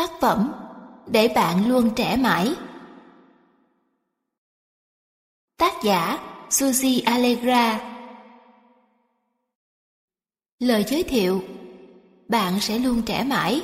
Tác phẩm Để bạn luôn trẻ mãi Tác giả Suzy Allegra Lời giới thiệu Bạn sẽ luôn trẻ mãi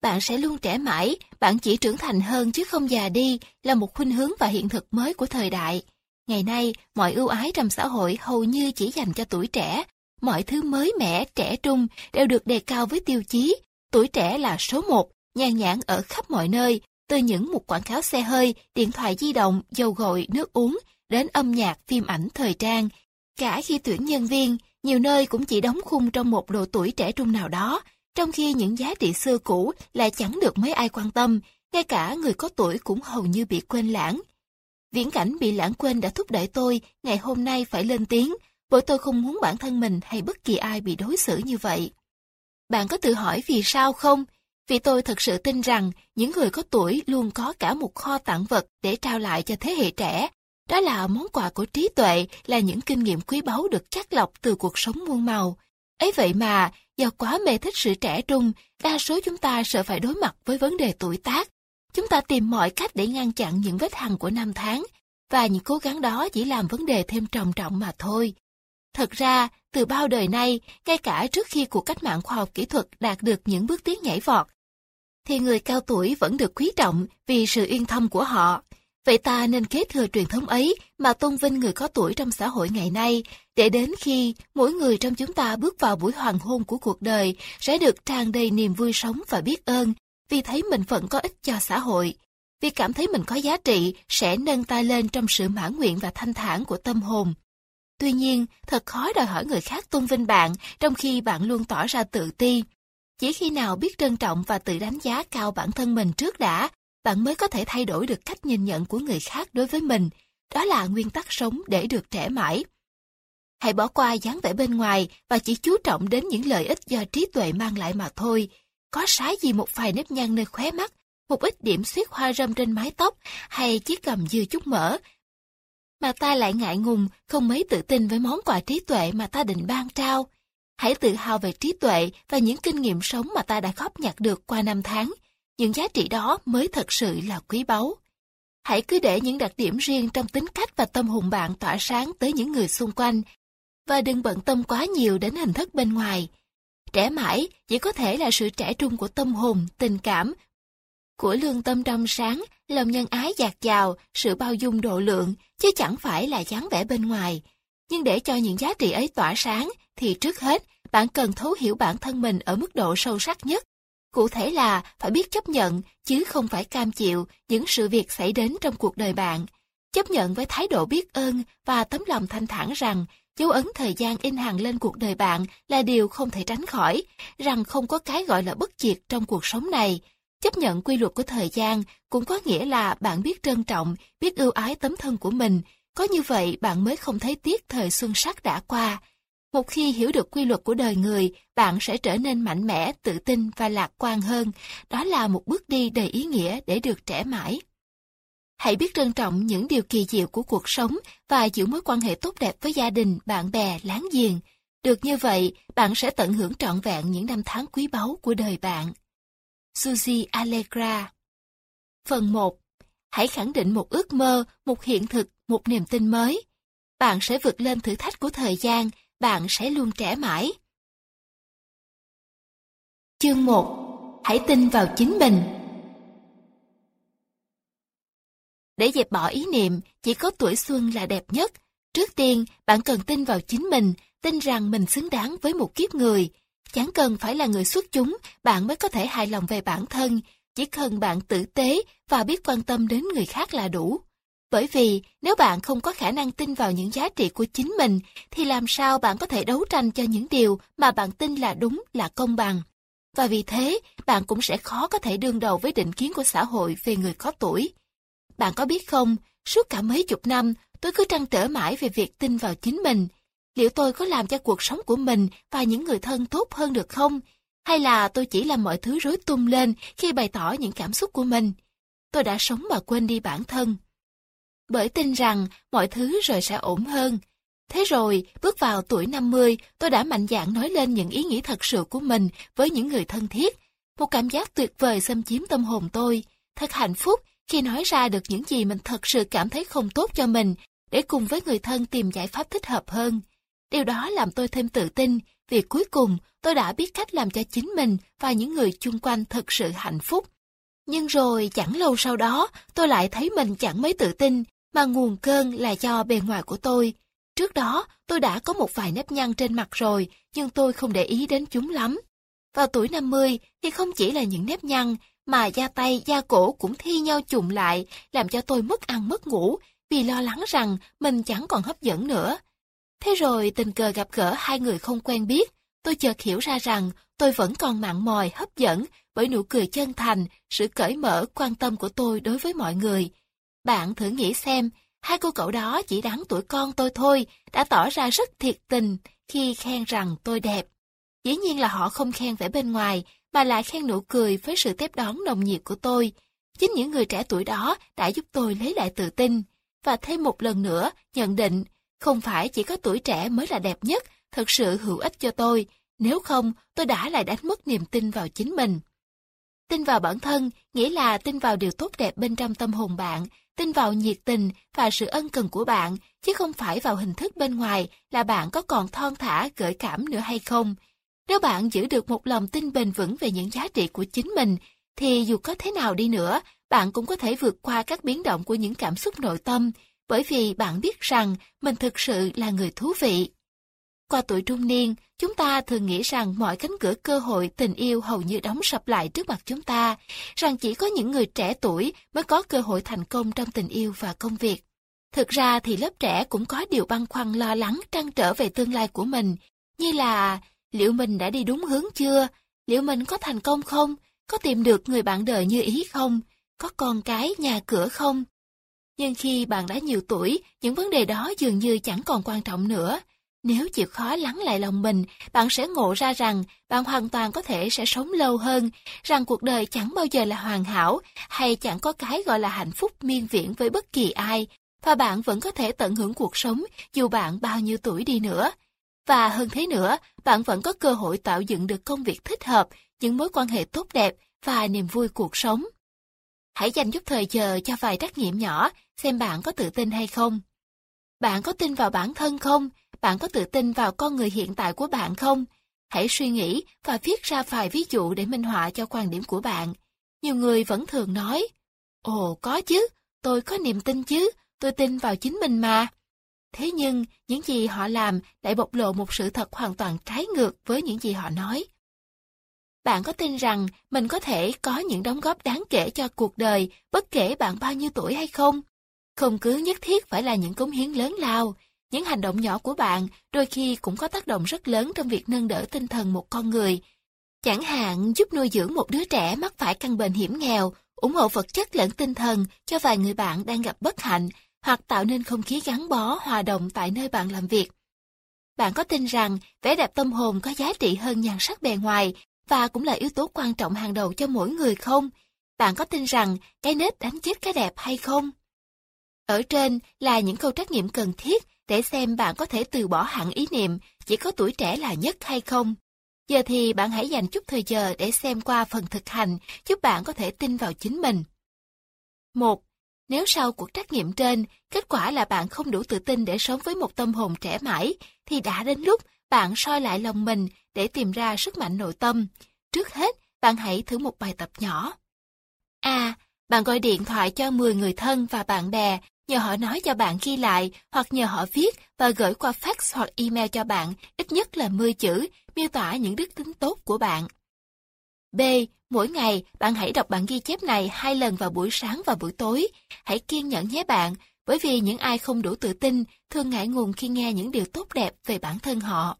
Bạn sẽ luôn trẻ mãi, bạn chỉ trưởng thành hơn chứ không già đi là một khuynh hướng và hiện thực mới của thời đại. Ngày nay, mọi ưu ái trong xã hội hầu như chỉ dành cho tuổi trẻ. Mọi thứ mới mẻ, trẻ trung đều được đề cao với tiêu chí. Tuổi trẻ là số một, nhan nhãn ở khắp mọi nơi, từ những một quảng cáo xe hơi, điện thoại di động, dầu gội, nước uống, đến âm nhạc, phim ảnh, thời trang. Cả khi tuyển nhân viên, nhiều nơi cũng chỉ đóng khung trong một độ tuổi trẻ trung nào đó, trong khi những giá trị xưa cũ lại chẳng được mấy ai quan tâm, ngay cả người có tuổi cũng hầu như bị quên lãng. Viễn cảnh bị lãng quên đã thúc đẩy tôi ngày hôm nay phải lên tiếng, bởi tôi không muốn bản thân mình hay bất kỳ ai bị đối xử như vậy. Bạn có tự hỏi vì sao không? Vì tôi thật sự tin rằng những người có tuổi luôn có cả một kho tặng vật để trao lại cho thế hệ trẻ. Đó là món quà của trí tuệ, là những kinh nghiệm quý báu được chắc lọc từ cuộc sống muôn màu. ấy vậy mà, do quá mê thích sự trẻ trung, đa số chúng ta sợ phải đối mặt với vấn đề tuổi tác. Chúng ta tìm mọi cách để ngăn chặn những vết hằn của năm tháng, và những cố gắng đó chỉ làm vấn đề thêm trầm trọng mà thôi. Thật ra, từ bao đời nay, ngay cả trước khi cuộc cách mạng khoa học kỹ thuật đạt được những bước tiến nhảy vọt, thì người cao tuổi vẫn được quý trọng vì sự yên thâm của họ. Vậy ta nên kế thừa truyền thống ấy mà tôn vinh người có tuổi trong xã hội ngày nay, để đến khi mỗi người trong chúng ta bước vào buổi hoàng hôn của cuộc đời sẽ được tràn đầy niềm vui sống và biết ơn, vì thấy mình vẫn có ích cho xã hội. Vì cảm thấy mình có giá trị sẽ nâng tay lên trong sự mãn nguyện và thanh thản của tâm hồn. Tuy nhiên, thật khó đòi hỏi người khác tôn vinh bạn trong khi bạn luôn tỏ ra tự ti. Chỉ khi nào biết trân trọng và tự đánh giá cao bản thân mình trước đã, bạn mới có thể thay đổi được cách nhìn nhận của người khác đối với mình. Đó là nguyên tắc sống để được trẻ mãi. Hãy bỏ qua dáng vẻ bên ngoài và chỉ chú trọng đến những lợi ích do trí tuệ mang lại mà thôi. Có sái gì một vài nếp nhăn nơi khóe mắt, một ít điểm xuyết hoa râm trên mái tóc hay chiếc cầm dư chút mỡ. Mà ta lại ngại ngùng, không mấy tự tin với món quà trí tuệ mà ta định ban trao. Hãy tự hào về trí tuệ và những kinh nghiệm sống mà ta đã góp nhặt được qua năm tháng. Những giá trị đó mới thật sự là quý báu. Hãy cứ để những đặc điểm riêng trong tính cách và tâm hồn bạn tỏa sáng tới những người xung quanh và đừng bận tâm quá nhiều đến hình thức bên ngoài. Trẻ mãi chỉ có thể là sự trẻ trung của tâm hồn, tình cảm, của lương tâm trong sáng, lòng nhân ái dạt dào, sự bao dung độ lượng, chứ chẳng phải là dáng vẻ bên ngoài. Nhưng để cho những giá trị ấy tỏa sáng, thì trước hết, bạn cần thấu hiểu bản thân mình ở mức độ sâu sắc nhất. Cụ thể là phải biết chấp nhận, chứ không phải cam chịu những sự việc xảy đến trong cuộc đời bạn. Chấp nhận với thái độ biết ơn và tấm lòng thanh thản rằng dấu ấn thời gian in hàng lên cuộc đời bạn là điều không thể tránh khỏi, rằng không có cái gọi là bất diệt trong cuộc sống này. Chấp nhận quy luật của thời gian cũng có nghĩa là bạn biết trân trọng, biết ưu ái tấm thân của mình. Có như vậy bạn mới không thấy tiếc thời xuân sắc đã qua. Một khi hiểu được quy luật của đời người, bạn sẽ trở nên mạnh mẽ, tự tin và lạc quan hơn. Đó là một bước đi đầy ý nghĩa để được trẻ mãi. Hãy biết trân trọng những điều kỳ diệu của cuộc sống và giữ mối quan hệ tốt đẹp với gia đình, bạn bè, láng giềng. Được như vậy, bạn sẽ tận hưởng trọn vẹn những năm tháng quý báu của đời bạn. Suzy Allegra Phần 1. Hãy khẳng định một ước mơ, một hiện thực, một niềm tin mới. Bạn sẽ vượt lên thử thách của thời gian, bạn sẽ luôn trẻ mãi. Chương 1. Hãy tin vào chính mình. Để dẹp bỏ ý niệm chỉ có tuổi xuân là đẹp nhất, trước tiên bạn cần tin vào chính mình, tin rằng mình xứng đáng với một kiếp người. Chẳng cần phải là người xuất chúng, bạn mới có thể hài lòng về bản thân, chỉ cần bạn tử tế và biết quan tâm đến người khác là đủ. Bởi vì nếu bạn không có khả năng tin vào những giá trị của chính mình, thì làm sao bạn có thể đấu tranh cho những điều mà bạn tin là đúng, là công bằng. Và vì thế, bạn cũng sẽ khó có thể đương đầu với định kiến của xã hội về người có tuổi. Bạn có biết không, suốt cả mấy chục năm, tôi cứ trăn trở mãi về việc tin vào chính mình. Liệu tôi có làm cho cuộc sống của mình và những người thân tốt hơn được không? Hay là tôi chỉ làm mọi thứ rối tung lên khi bày tỏ những cảm xúc của mình? Tôi đã sống mà quên đi bản thân. Bởi tin rằng mọi thứ rồi sẽ ổn hơn. Thế rồi, bước vào tuổi 50, tôi đã mạnh dạn nói lên những ý nghĩ thật sự của mình với những người thân thiết. Một cảm giác tuyệt vời xâm chiếm tâm hồn tôi. Thật hạnh phúc khi nói ra được những gì mình thật sự cảm thấy không tốt cho mình, để cùng với người thân tìm giải pháp thích hợp hơn. Điều đó làm tôi thêm tự tin, vì cuối cùng tôi đã biết cách làm cho chính mình và những người chung quanh thật sự hạnh phúc. Nhưng rồi chẳng lâu sau đó, tôi lại thấy mình chẳng mấy tự tin, mà nguồn cơn là do bề ngoài của tôi. Trước đó, tôi đã có một vài nếp nhăn trên mặt rồi, nhưng tôi không để ý đến chúng lắm. Vào tuổi 50 thì không chỉ là những nếp nhăn, mà da tay, da cổ cũng thi nhau chụm lại, làm cho tôi mất ăn mất ngủ, vì lo lắng rằng mình chẳng còn hấp dẫn nữa. Thế rồi tình cờ gặp gỡ hai người không quen biết, tôi chợt hiểu ra rằng tôi vẫn còn mặn mòi hấp dẫn bởi nụ cười chân thành, sự cởi mở quan tâm của tôi đối với mọi người. Bạn thử nghĩ xem, hai cô cậu đó chỉ đáng tuổi con tôi thôi, đã tỏ ra rất thiệt tình khi khen rằng tôi đẹp. Dĩ nhiên là họ không khen vẻ bên ngoài, mà lại khen nụ cười với sự tiếp đón nồng nhiệt của tôi. Chính những người trẻ tuổi đó đã giúp tôi lấy lại tự tin. Và thêm một lần nữa, nhận định, không phải chỉ có tuổi trẻ mới là đẹp nhất, thật sự hữu ích cho tôi, nếu không tôi đã lại đánh mất niềm tin vào chính mình. Tin vào bản thân nghĩa là tin vào điều tốt đẹp bên trong tâm hồn bạn, tin vào nhiệt tình và sự ân cần của bạn, chứ không phải vào hình thức bên ngoài là bạn có còn thon thả, gợi cảm nữa hay không. Nếu bạn giữ được một lòng tin bền vững về những giá trị của chính mình, thì dù có thế nào đi nữa, bạn cũng có thể vượt qua các biến động của những cảm xúc nội tâm, bởi vì bạn biết rằng mình thực sự là người thú vị. Qua tuổi trung niên, chúng ta thường nghĩ rằng mọi cánh cửa cơ hội tình yêu hầu như đóng sập lại trước mặt chúng ta, rằng chỉ có những người trẻ tuổi mới có cơ hội thành công trong tình yêu và công việc. Thực ra thì lớp trẻ cũng có điều băn khoăn lo lắng trăn trở về tương lai của mình, như là liệu mình đã đi đúng hướng chưa, liệu mình có thành công không, có tìm được người bạn đời như ý không, có con cái, nhà cửa không. Nhưng khi bạn đã nhiều tuổi, những vấn đề đó dường như chẳng còn quan trọng nữa. Nếu chịu khó lắng lại lòng mình, bạn sẽ ngộ ra rằng bạn hoàn toàn có thể sẽ sống lâu hơn, rằng cuộc đời chẳng bao giờ là hoàn hảo, hay chẳng có cái gọi là hạnh phúc miên viễn với bất kỳ ai, và bạn vẫn có thể tận hưởng cuộc sống dù bạn bao nhiêu tuổi đi nữa. Và hơn thế nữa, bạn vẫn có cơ hội tạo dựng được công việc thích hợp, những mối quan hệ tốt đẹp và niềm vui cuộc sống. Hãy dành chút thời giờ cho vài trắc nghiệm nhỏ, xem bạn có tự tin hay không. Bạn có tin vào bản thân không? Bạn có tự tin vào con người hiện tại của bạn không? Hãy suy nghĩ và viết ra vài ví dụ để minh họa cho quan điểm của bạn. Nhiều người vẫn thường nói, Ồ, có chứ, tôi có niềm tin chứ, tôi tin vào chính mình mà. Thế nhưng, những gì họ làm lại bộc lộ một sự thật hoàn toàn trái ngược với những gì họ nói. Bạn có tin rằng mình có thể có những đóng góp đáng kể cho cuộc đời bất kể bạn bao nhiêu tuổi hay không? Không cứ nhất thiết phải là những cống hiến lớn lao, những hành động nhỏ của bạn đôi khi cũng có tác động rất lớn trong việc nâng đỡ tinh thần một con người. Chẳng hạn giúp nuôi dưỡng một đứa trẻ mắc phải căn bệnh hiểm nghèo, ủng hộ vật chất lẫn tinh thần cho vài người bạn đang gặp bất hạnh, hoặc tạo nên không khí gắn bó, hòa đồng tại nơi bạn làm việc. Bạn có tin rằng vẻ đẹp tâm hồn có giá trị hơn nhan sắc bề ngoài và cũng là yếu tố quan trọng hàng đầu cho mỗi người không? Bạn có tin rằng cái nết đánh chết cái đẹp hay không? Ở trên là những câu trắc nghiệm cần thiết để xem bạn có thể từ bỏ hẳn ý niệm chỉ có tuổi trẻ là nhất hay không. Giờ thì bạn hãy dành chút thời giờ để xem qua phần thực hành giúp bạn có thể tin vào chính mình. 1. Nếu sau cuộc trắc nghiệm trên, kết quả là bạn không đủ tự tin để sống với một tâm hồn trẻ mãi, thì đã đến lúc bạn soi lại lòng mình để tìm ra sức mạnh nội tâm. Trước hết, bạn hãy thử một bài tập nhỏ. A. bạn gọi điện thoại cho 10 người thân và bạn bè, nhờ họ nói cho bạn ghi lại hoặc nhờ họ viết và gửi qua fax hoặc email cho bạn ít nhất là 10 chữ miêu tả những đức tính tốt của bạn. B. Mỗi ngày, bạn hãy đọc bản ghi chép này hai lần vào buổi sáng và buổi tối. Hãy kiên nhẫn nhé bạn, bởi vì những ai không đủ tự tin thường ngại ngùng khi nghe những điều tốt đẹp về bản thân họ.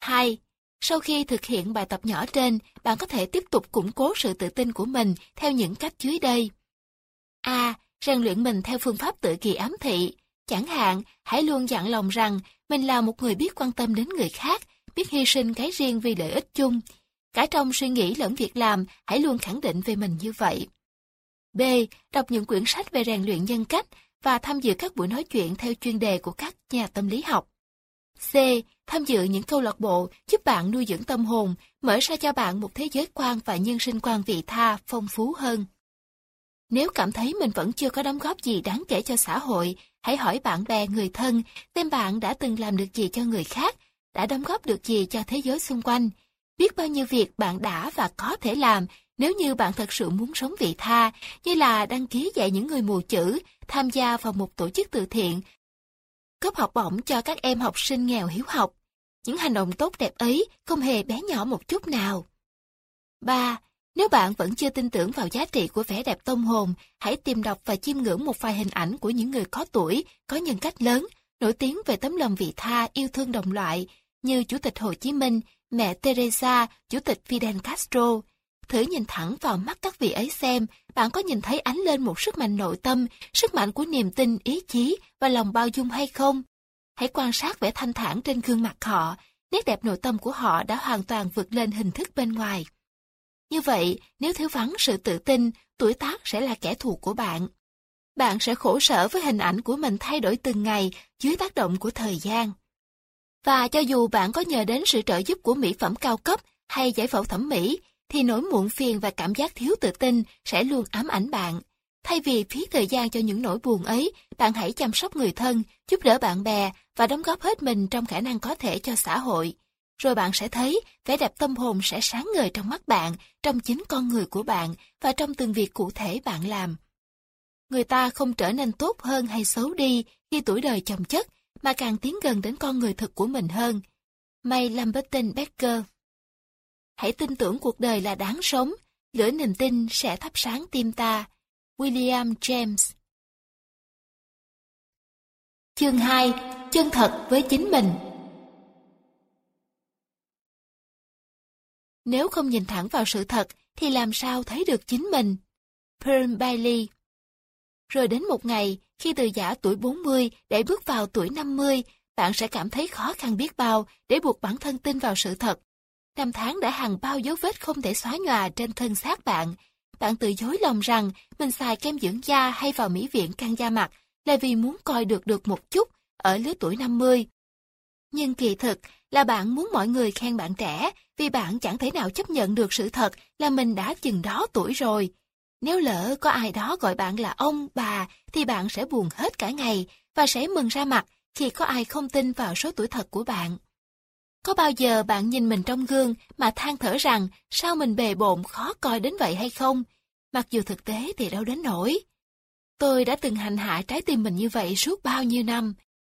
2. Sau khi thực hiện bài tập nhỏ trên, bạn có thể tiếp tục củng cố sự tự tin của mình theo những cách dưới đây. A. Rèn luyện mình theo phương pháp tự kỳ ám thị. Chẳng hạn, hãy luôn dặn lòng rằng mình là một người biết quan tâm đến người khác, biết hy sinh cái riêng vì lợi ích chung. Cả trong suy nghĩ lẫn việc làm, hãy luôn khẳng định về mình như vậy. B. Đọc những quyển sách về rèn luyện nhân cách và tham dự các buổi nói chuyện theo chuyên đề của các nhà tâm lý học. C. Tham dự những câu lạc bộ giúp bạn nuôi dưỡng tâm hồn, mở ra cho bạn một thế giới quan và nhân sinh quan vị tha phong phú hơn. Nếu cảm thấy mình vẫn chưa có đóng góp gì đáng kể cho xã hội, hãy hỏi bạn bè người thân xem bạn đã từng làm được gì cho người khác, đã đóng góp được gì cho thế giới xung quanh. Biết bao nhiêu việc bạn đã và có thể làm nếu như bạn thật sự muốn sống vị tha, như là đăng ký dạy những người mù chữ, tham gia vào một tổ chức từ thiện, cấp học bổng cho các em học sinh nghèo hiếu học. Những hành động tốt đẹp ấy không hề bé nhỏ một chút nào. 3. Nếu bạn vẫn chưa tin tưởng vào giá trị của vẻ đẹp tâm hồn, hãy tìm đọc và chiêm ngưỡng một vài hình ảnh của những người có tuổi, có nhân cách lớn, nổi tiếng về tấm lòng vị tha, yêu thương đồng loại, như Chủ tịch Hồ Chí Minh, mẹ Teresa, Chủ tịch Fidel Castro. Thử nhìn thẳng vào mắt các vị ấy xem, bạn có nhìn thấy ánh lên một sức mạnh nội tâm, sức mạnh của niềm tin, ý chí và lòng bao dung hay không? Hãy quan sát vẻ thanh thản trên gương mặt họ, nét đẹp nội tâm của họ đã hoàn toàn vượt lên hình thức bên ngoài. Như vậy, nếu thiếu vắng sự tự tin, tuổi tác sẽ là kẻ thù của bạn. Bạn sẽ khổ sở với hình ảnh của mình thay đổi từng ngày dưới tác động của thời gian. Và cho dù bạn có nhờ đến sự trợ giúp của mỹ phẩm cao cấp hay giải phẫu thẩm mỹ, thì nỗi muộn phiền và cảm giác thiếu tự tin sẽ luôn ám ảnh bạn. Thay vì phí thời gian cho những nỗi buồn ấy, bạn hãy chăm sóc người thân, giúp đỡ bạn bè và đóng góp hết mình trong khả năng có thể cho xã hội. Rồi bạn sẽ thấy vẻ đẹp tâm hồn sẽ sáng ngời trong mắt bạn, trong chính con người của bạn và trong từng việc cụ thể bạn làm. Người ta không trở nên tốt hơn hay xấu đi khi tuổi đời chồng chất, mà càng tiến gần đến con người thực của mình hơn. May Lamberton Becker Hãy tin tưởng cuộc đời là đáng sống, lửa niềm tin sẽ thắp sáng tim ta. William James Chương 2. Chân thật với chính mình Nếu không nhìn thẳng vào sự thật, thì làm sao thấy được chính mình? Pearl Bailey Rồi đến một ngày, khi từ giả tuổi 40 để bước vào tuổi 50, bạn sẽ cảm thấy khó khăn biết bao để buộc bản thân tin vào sự thật. Năm tháng đã hằng bao dấu vết không thể xóa nhòa trên thân xác bạn. Bạn tự dối lòng rằng mình xài kem dưỡng da hay vào mỹ viện căng da mặt là vì muốn coi được được một chút ở lứa tuổi 50. Nhưng kỳ thực là bạn muốn mọi người khen bạn trẻ vì bạn chẳng thể nào chấp nhận được sự thật là mình đã chừng đó tuổi rồi. Nếu lỡ có ai đó gọi bạn là ông, bà thì bạn sẽ buồn hết cả ngày và sẽ mừng ra mặt khi có ai không tin vào số tuổi thật của bạn. Có bao giờ bạn nhìn mình trong gương mà than thở rằng sao mình bề bộn khó coi đến vậy hay không? Mặc dù thực tế thì đâu đến nổi. Tôi đã từng hành hạ trái tim mình như vậy suốt bao nhiêu năm.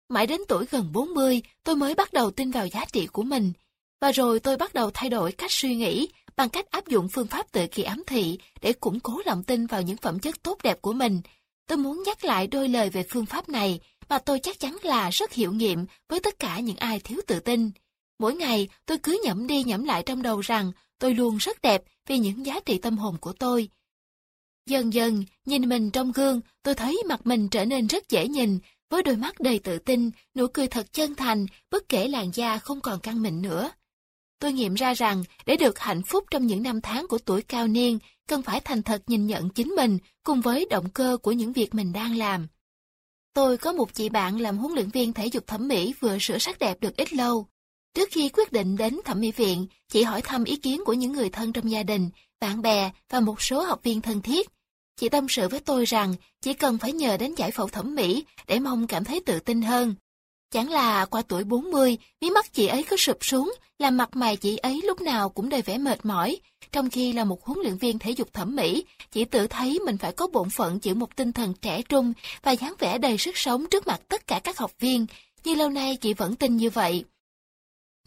Mãi đến tuổi gần 40, tôi mới bắt đầu tin vào giá trị của mình. Và rồi tôi bắt đầu thay đổi cách suy nghĩ bằng cách áp dụng phương pháp tự kỳ ám thị để củng cố lòng tin vào những phẩm chất tốt đẹp của mình. Tôi muốn nhắc lại đôi lời về phương pháp này mà tôi chắc chắn là rất hiệu nghiệm với tất cả những ai thiếu tự tin. Mỗi ngày tôi cứ nhẩm đi nhẩm lại trong đầu rằng tôi luôn rất đẹp vì những giá trị tâm hồn của tôi. Dần dần, nhìn mình trong gương, tôi thấy mặt mình trở nên rất dễ nhìn, với đôi mắt đầy tự tin, nụ cười thật chân thành, bất kể làn da không còn căng mịn nữa. Tôi nghiệm ra rằng, để được hạnh phúc trong những năm tháng của tuổi cao niên, cần phải thành thật nhìn nhận chính mình cùng với động cơ của những việc mình đang làm. Tôi có một chị bạn làm huấn luyện viên thể dục thẩm mỹ vừa sửa sắc đẹp được ít lâu. Trước khi quyết định đến thẩm mỹ viện, chị hỏi thăm ý kiến của những người thân trong gia đình, bạn bè và một số học viên thân thiết. Chị tâm sự với tôi rằng chỉ cần phải nhờ đến giải phẫu thẩm mỹ để mong cảm thấy tự tin hơn. Chẳng là qua tuổi 40, mí mắt chị ấy cứ sụp xuống, làm mặt mày chị ấy lúc nào cũng đầy vẻ mệt mỏi. Trong khi là một huấn luyện viên thể dục thẩm mỹ, chị tự thấy mình phải có bổn phận chịu một tinh thần trẻ trung và dáng vẻ đầy sức sống trước mặt tất cả các học viên. Như lâu nay chị vẫn tin như vậy.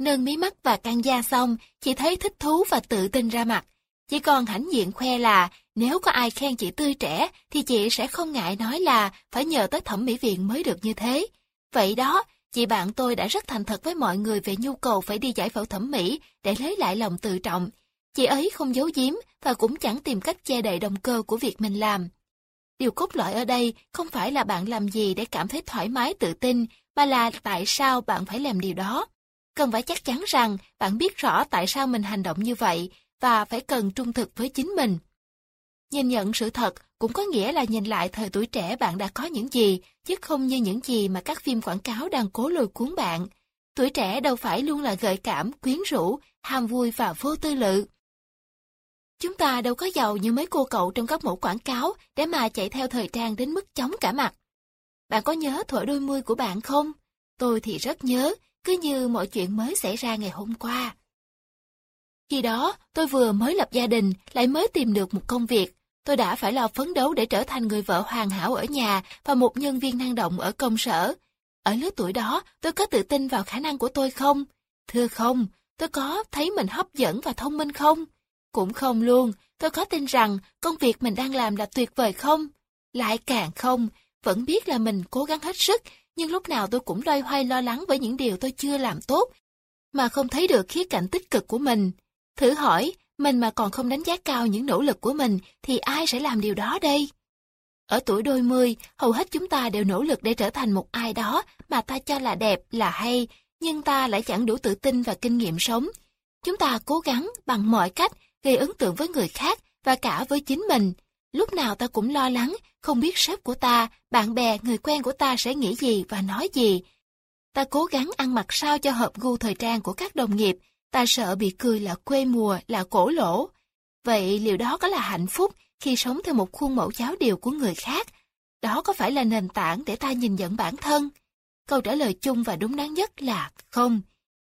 Nâng mí mắt và căng da xong, chị thấy thích thú và tự tin ra mặt. Chỉ còn hãnh diện khoe là nếu có ai khen chị tươi trẻ thì chị sẽ không ngại nói là phải nhờ tới thẩm mỹ viện mới được như thế. Vậy đó, chị bạn tôi đã rất thành thật với mọi người về nhu cầu phải đi giải phẫu thẩm mỹ để lấy lại lòng tự trọng. Chị ấy không giấu giếm và cũng chẳng tìm cách che đậy động cơ của việc mình làm. Điều cốt lõi ở đây không phải là bạn làm gì để cảm thấy thoải mái tự tin, mà là tại sao bạn phải làm điều đó. Cần phải chắc chắn rằng bạn biết rõ tại sao mình hành động như vậy và phải cần trung thực với chính mình. Nhìn nhận sự thật cũng có nghĩa là nhìn lại thời tuổi trẻ bạn đã có những gì, chứ không như những gì mà các phim quảng cáo đang cố lôi cuốn bạn. Tuổi trẻ đâu phải luôn là gợi cảm, quyến rũ, ham vui và vô tư lự. Chúng ta đâu có giàu như mấy cô cậu trong các mẫu quảng cáo để mà chạy theo thời trang đến mức chóng cả mặt. Bạn có nhớ thuở đôi mươi của bạn không? Tôi thì rất nhớ, cứ như mọi chuyện mới xảy ra ngày hôm qua. Khi đó, tôi vừa mới lập gia đình, lại mới tìm được một công việc. Tôi đã phải lo phấn đấu để trở thành người vợ hoàn hảo ở nhà và một nhân viên năng động ở công sở. Ở lứa tuổi đó, tôi có tự tin vào khả năng của tôi không? Thưa không, tôi có thấy mình hấp dẫn và thông minh không? Cũng không luôn, tôi có tin rằng công việc mình đang làm là tuyệt vời không? Lại càng không, vẫn biết là mình cố gắng hết sức, nhưng lúc nào tôi cũng loay hoay lo lắng với những điều tôi chưa làm tốt, mà không thấy được khía cạnh tích cực của mình. Thử hỏi, mình mà còn không đánh giá cao những nỗ lực của mình, thì ai sẽ làm điều đó đây? Ở tuổi đôi mươi, hầu hết chúng ta đều nỗ lực để trở thành một ai đó mà ta cho là đẹp, là hay, nhưng ta lại chẳng đủ tự tin và kinh nghiệm sống. Chúng ta cố gắng bằng mọi cách gây ấn tượng với người khác và cả với chính mình. Lúc nào ta cũng lo lắng, không biết sếp của ta, bạn bè, người quen của ta sẽ nghĩ gì và nói gì. Ta cố gắng ăn mặc sao cho hợp gu thời trang của các đồng nghiệp, ta sợ bị cười là quê mùa, là cổ lỗ. Vậy liệu đó có là hạnh phúc khi sống theo một khuôn mẫu giáo điều của người khác? Đó có phải là nền tảng để ta nhìn nhận bản thân? Câu trả lời chung và đúng đắn nhất là không.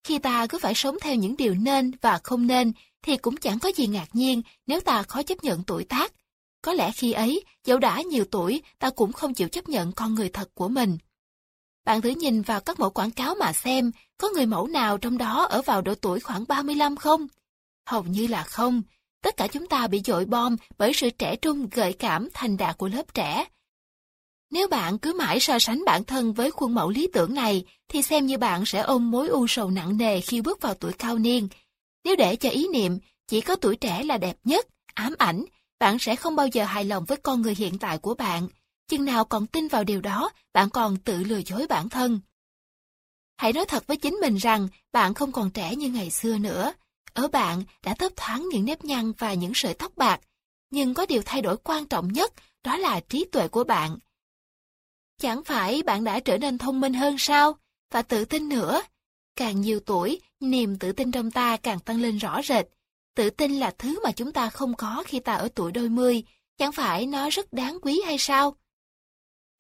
Khi ta cứ phải sống theo những điều nên và không nên, thì cũng chẳng có gì ngạc nhiên nếu ta khó chấp nhận tuổi tác. Có lẽ khi ấy, dẫu đã nhiều tuổi, ta cũng không chịu chấp nhận con người thật của mình. Bạn thử nhìn vào các mẫu quảng cáo mà xem, có người mẫu nào trong đó ở vào độ tuổi khoảng 35 không? Hầu như là không. Tất cả chúng ta bị dội bom bởi sự trẻ trung gợi cảm thành đạt của lớp trẻ. Nếu bạn cứ mãi so sánh bản thân với khuôn mẫu lý tưởng này, thì xem như bạn sẽ ôm mối u sầu nặng nề khi bước vào tuổi cao niên. Nếu để cho ý niệm chỉ có tuổi trẻ là đẹp nhất, ám ảnh, bạn sẽ không bao giờ hài lòng với con người hiện tại của bạn. Chừng nào còn tin vào điều đó, bạn còn tự lừa dối bản thân. Hãy nói thật với chính mình rằng bạn không còn trẻ như ngày xưa nữa. Ở bạn đã thấp thoáng những nếp nhăn và những sợi tóc bạc. Nhưng có điều thay đổi quan trọng nhất, đó là trí tuệ của bạn. Chẳng phải bạn đã trở nên thông minh hơn sao? Và tự tin nữa. Càng nhiều tuổi, niềm tự tin trong ta càng tăng lên rõ rệt. Tự tin là thứ mà chúng ta không có khi ta ở tuổi đôi mươi, chẳng phải nó rất đáng quý hay sao?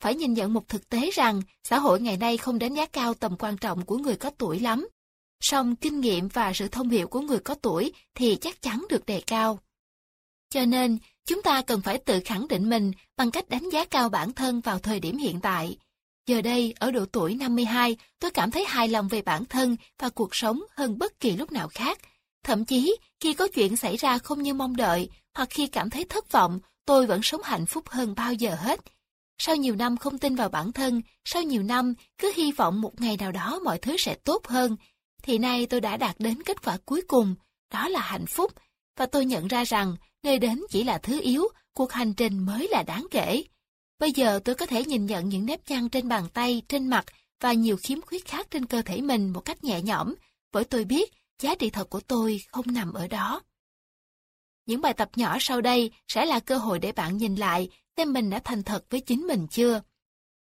Phải nhìn nhận một thực tế rằng xã hội ngày nay không đánh giá cao tầm quan trọng của người có tuổi lắm. Song kinh nghiệm và sự thông hiểu của người có tuổi thì chắc chắn được đề cao. Cho nên, chúng ta cần phải tự khẳng định mình bằng cách đánh giá cao bản thân vào thời điểm hiện tại. Giờ đây, ở độ tuổi 52, tôi cảm thấy hài lòng về bản thân và cuộc sống hơn bất kỳ lúc nào khác. Thậm chí, khi có chuyện xảy ra không như mong đợi, hoặc khi cảm thấy thất vọng, tôi vẫn sống hạnh phúc hơn bao giờ hết. Sau nhiều năm không tin vào bản thân, sau nhiều năm cứ hy vọng một ngày nào đó mọi thứ sẽ tốt hơn, thì nay tôi đã đạt đến kết quả cuối cùng, đó là hạnh phúc, và tôi nhận ra rằng nơi đến chỉ là thứ yếu, cuộc hành trình mới là đáng kể. Bây giờ tôi có thể nhìn nhận những nếp nhăn trên bàn tay, trên mặt và nhiều khiếm khuyết khác trên cơ thể mình một cách nhẹ nhõm, bởi tôi biết giá trị thật của tôi không nằm ở đó. Những bài tập nhỏ sau đây sẽ là cơ hội để bạn nhìn lại xem mình đã thành thật với chính mình chưa.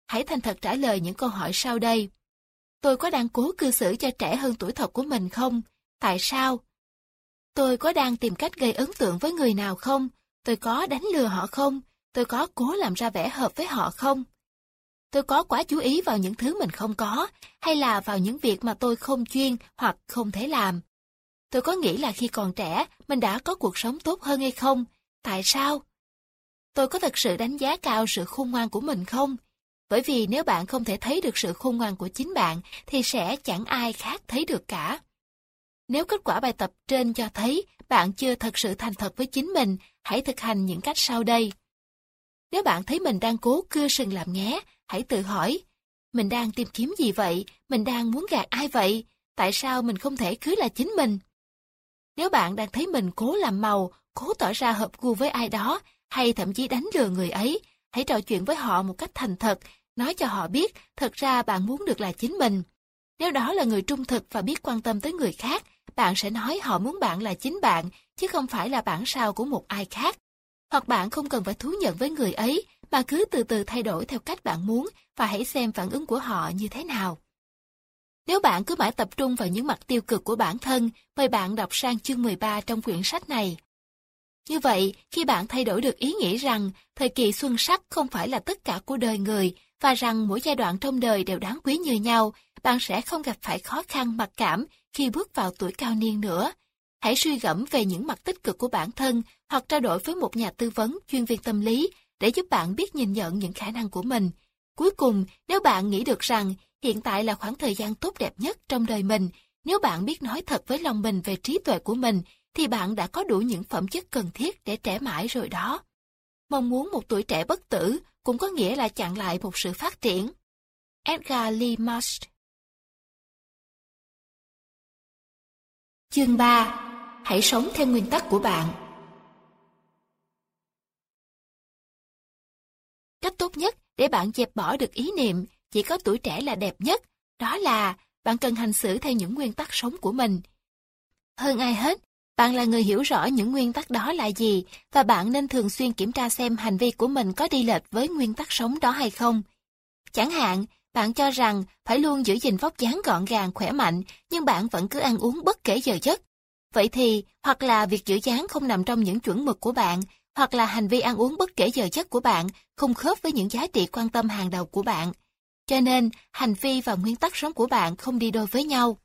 Hãy thành thật trả lời những câu hỏi sau đây. Tôi có đang cố cư xử cho trẻ hơn tuổi thật của mình không? Tại sao? Tôi có đang tìm cách gây ấn tượng với người nào không? Tôi có đánh lừa họ không? Tôi có cố làm ra vẻ hợp với họ không? Tôi có quá chú ý vào những thứ mình không có, hay là vào những việc mà tôi không chuyên hoặc không thể làm? Tôi có nghĩ là khi còn trẻ, mình đã có cuộc sống tốt hơn hay không? Tại sao? Tôi có thật sự đánh giá cao sự khôn ngoan của mình không? Bởi vì nếu bạn không thể thấy được sự khôn ngoan của chính bạn, thì sẽ chẳng ai khác thấy được cả. Nếu kết quả bài tập trên cho thấy bạn chưa thật sự thành thật với chính mình, hãy thực hành những cách sau đây. Nếu bạn thấy mình đang cố cưa sừng làm nghé, hãy tự hỏi, mình đang tìm kiếm gì vậy? Mình đang muốn gạt ai vậy? Tại sao mình không thể cứ là chính mình? Nếu bạn đang thấy mình cố làm màu, cố tỏ ra hợp gu với ai đó, hay thậm chí đánh lừa người ấy, hãy trò chuyện với họ một cách thành thật, nói cho họ biết thật ra bạn muốn được là chính mình. Nếu đó là người trung thực và biết quan tâm tới người khác, bạn sẽ nói họ muốn bạn là chính bạn, chứ không phải là bản sao của một ai khác. Hoặc bạn không cần phải thú nhận với người ấy, mà cứ từ từ thay đổi theo cách bạn muốn và hãy xem phản ứng của họ như thế nào. Nếu bạn cứ mãi tập trung vào những mặt tiêu cực của bản thân, mời bạn đọc sang chương 13 trong quyển sách này. Như vậy, khi bạn thay đổi được ý nghĩ rằng thời kỳ xuân sắc không phải là tất cả của đời người và rằng mỗi giai đoạn trong đời đều đáng quý như nhau, bạn sẽ không gặp phải khó khăn mặc cảm khi bước vào tuổi cao niên nữa. Hãy suy gẫm về những mặt tích cực của bản thân hoặc trao đổi với một nhà tư vấn chuyên viên tâm lý để giúp bạn biết nhìn nhận những khả năng của mình. Cuối cùng, nếu bạn nghĩ được rằng hiện tại là khoảng thời gian tốt đẹp nhất trong đời mình, nếu bạn biết nói thật với lòng mình về trí tuệ của mình, thì bạn đã có đủ những phẩm chất cần thiết để trẻ mãi rồi đó. Mong muốn một tuổi trẻ bất tử cũng có nghĩa là chặn lại một sự phát triển. Edgar Lee Marsh Chương 3 Hãy sống theo nguyên tắc của bạn Cách tốt nhất để bạn dẹp bỏ được ý niệm chỉ có tuổi trẻ là đẹp nhất, đó là bạn cần hành xử theo những nguyên tắc sống của mình. Hơn ai hết, bạn là người hiểu rõ những nguyên tắc đó là gì và bạn nên thường xuyên kiểm tra xem hành vi của mình có đi lệch với nguyên tắc sống đó hay không. Chẳng hạn, bạn cho rằng phải luôn giữ gìn vóc dáng gọn gàng khỏe mạnh nhưng bạn vẫn cứ ăn uống bất kể giờ giấc. Vậy thì, hoặc là việc giữ dáng không nằm trong những chuẩn mực của bạn, hoặc là hành vi ăn uống bất kể giờ giấc của bạn không khớp với những giá trị quan tâm hàng đầu của bạn. Cho nên, hành vi và nguyên tắc sống của bạn không đi đôi với nhau.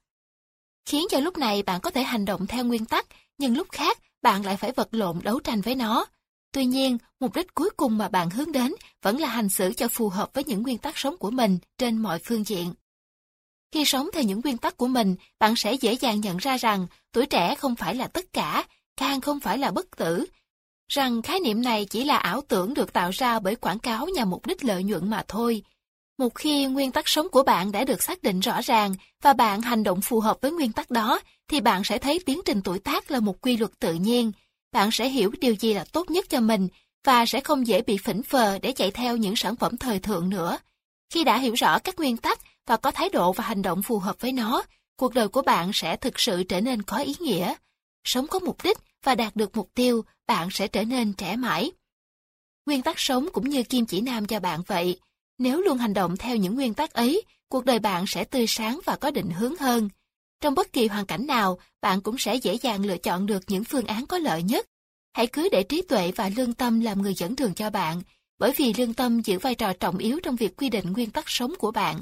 Khiến cho lúc này bạn có thể hành động theo nguyên tắc, nhưng lúc khác bạn lại phải vật lộn đấu tranh với nó. Tuy nhiên, mục đích cuối cùng mà bạn hướng đến vẫn là hành xử cho phù hợp với những nguyên tắc sống của mình trên mọi phương diện. Khi sống theo những nguyên tắc của mình, bạn sẽ dễ dàng nhận ra rằng tuổi trẻ không phải là tất cả, càng không phải là bất tử, rằng khái niệm này chỉ là ảo tưởng được tạo ra bởi quảng cáo nhằm mục đích lợi nhuận mà thôi. Một khi nguyên tắc sống của bạn đã được xác định rõ ràng và bạn hành động phù hợp với nguyên tắc đó, thì bạn sẽ thấy tiến trình tuổi tác là một quy luật tự nhiên. Bạn sẽ hiểu điều gì là tốt nhất cho mình và sẽ không dễ bị phỉnh phờ để chạy theo những sản phẩm thời thượng nữa. Khi đã hiểu rõ các nguyên tắc và có thái độ và hành động phù hợp với nó, cuộc đời của bạn sẽ thực sự trở nên có ý nghĩa. Sống có mục đích và đạt được mục tiêu, bạn sẽ trở nên trẻ mãi. Nguyên tắc sống cũng như kim chỉ nam cho bạn vậy. Nếu luôn hành động theo những nguyên tắc ấy, cuộc đời bạn sẽ tươi sáng và có định hướng hơn. Trong bất kỳ hoàn cảnh nào, bạn cũng sẽ dễ dàng lựa chọn được những phương án có lợi nhất. Hãy cứ để trí tuệ và lương tâm làm người dẫn đường cho bạn, bởi vì lương tâm giữ vai trò trọng yếu trong việc quy định nguyên tắc sống của bạn.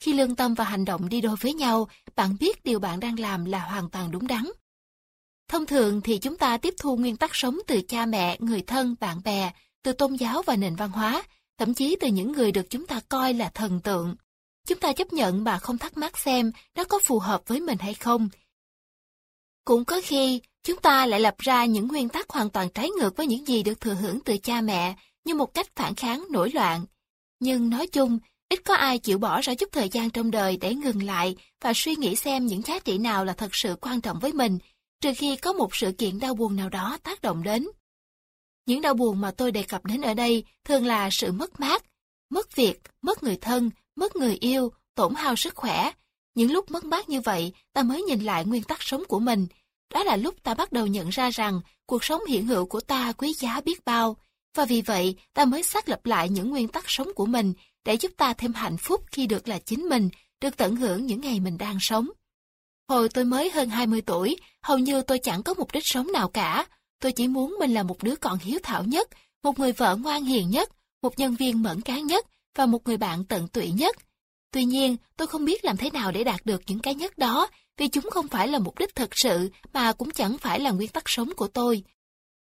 Khi lương tâm và hành động đi đôi với nhau, bạn biết điều bạn đang làm là hoàn toàn đúng đắn. Thông thường thì chúng ta tiếp thu nguyên tắc sống từ cha mẹ, người thân, bạn bè, từ tôn giáo và nền văn hóa, thậm chí từ những người được chúng ta coi là thần tượng. Chúng ta chấp nhận mà không thắc mắc xem nó có phù hợp với mình hay không. Cũng có khi, chúng ta lại lập ra những nguyên tắc hoàn toàn trái ngược với những gì được thừa hưởng từ cha mẹ như một cách phản kháng nổi loạn. Nhưng nói chung, ít có ai chịu bỏ ra chút thời gian trong đời để ngừng lại và suy nghĩ xem những giá trị nào là thật sự quan trọng với mình, trừ khi có một sự kiện đau buồn nào đó tác động đến. Những đau buồn mà tôi đề cập đến ở đây thường là sự mất mát, mất việc, mất người thân, mất người yêu, tổn hao sức khỏe. Những lúc mất mát như vậy, ta mới nhìn lại nguyên tắc sống của mình. Đó là lúc ta bắt đầu nhận ra rằng cuộc sống hiện hữu của ta quý giá biết bao. Và vì vậy, ta mới xác lập lại những nguyên tắc sống của mình để giúp ta thêm hạnh phúc khi được là chính mình, được tận hưởng những ngày mình đang sống. Hồi tôi mới hơn 20 tuổi, hầu như tôi chẳng có mục đích sống nào cả. Tôi chỉ muốn mình là một đứa con hiếu thảo nhất, một người vợ ngoan hiền nhất, một nhân viên mẫn cán nhất và một người bạn tận tụy nhất. Tuy nhiên, tôi không biết làm thế nào để đạt được những cái nhất đó, vì chúng không phải là mục đích thật sự mà cũng chẳng phải là nguyên tắc sống của tôi.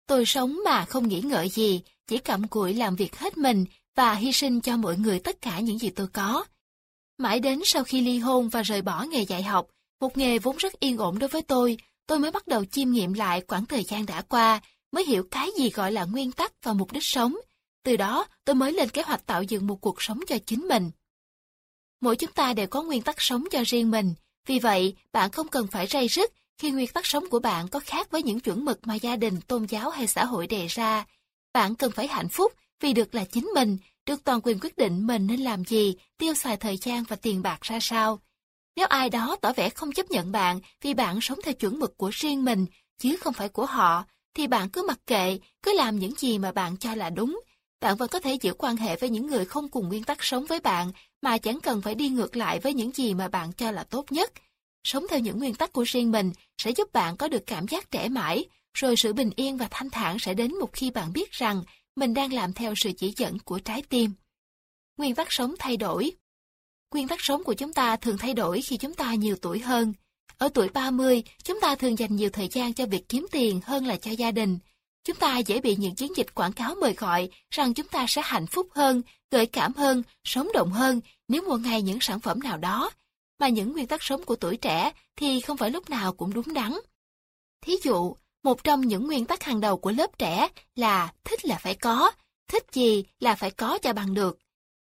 Tôi sống mà không nghĩ ngợi gì, chỉ cặm cụi làm việc hết mình và hy sinh cho mọi người tất cả những gì tôi có. Mãi đến sau khi ly hôn và rời bỏ nghề dạy học, một nghề vốn rất yên ổn đối với tôi, tôi mới bắt đầu chiêm nghiệm lại quãng thời gian đã qua, mới hiểu cái gì gọi là nguyên tắc và mục đích sống. Từ đó, tôi mới lên kế hoạch tạo dựng một cuộc sống cho chính mình. Mỗi chúng ta đều có nguyên tắc sống cho riêng mình, vì vậy bạn không cần phải ray rứt khi nguyên tắc sống của bạn có khác với những chuẩn mực mà gia đình, tôn giáo hay xã hội đề ra. Bạn cần phải hạnh phúc vì được là chính mình, được toàn quyền quyết định mình nên làm gì, tiêu xài thời gian và tiền bạc ra sao. Nếu ai đó tỏ vẻ không chấp nhận bạn vì bạn sống theo chuẩn mực của riêng mình, chứ không phải của họ, thì bạn cứ mặc kệ, cứ làm những gì mà bạn cho là đúng. Bạn vẫn có thể giữ quan hệ với những người không cùng nguyên tắc sống với bạn mà chẳng cần phải đi ngược lại với những gì mà bạn cho là tốt nhất. Sống theo những nguyên tắc của riêng mình sẽ giúp bạn có được cảm giác trẻ mãi, rồi sự bình yên và thanh thản sẽ đến một khi bạn biết rằng mình đang làm theo sự chỉ dẫn của trái tim. Nguyên tắc sống thay đổi Nguyên tắc sống của chúng ta thường thay đổi khi chúng ta nhiều tuổi hơn. Ở tuổi 30, chúng ta thường dành nhiều thời gian cho việc kiếm tiền hơn là cho gia đình. Chúng ta dễ bị những chiến dịch quảng cáo mời gọi rằng chúng ta sẽ hạnh phúc hơn, gợi cảm hơn, sống động hơn nếu mua ngay những sản phẩm nào đó. Mà những nguyên tắc sống của tuổi trẻ thì không phải lúc nào cũng đúng đắn. Thí dụ, một trong những nguyên tắc hàng đầu của lớp trẻ là thích là phải có, thích gì là phải có cho bằng được.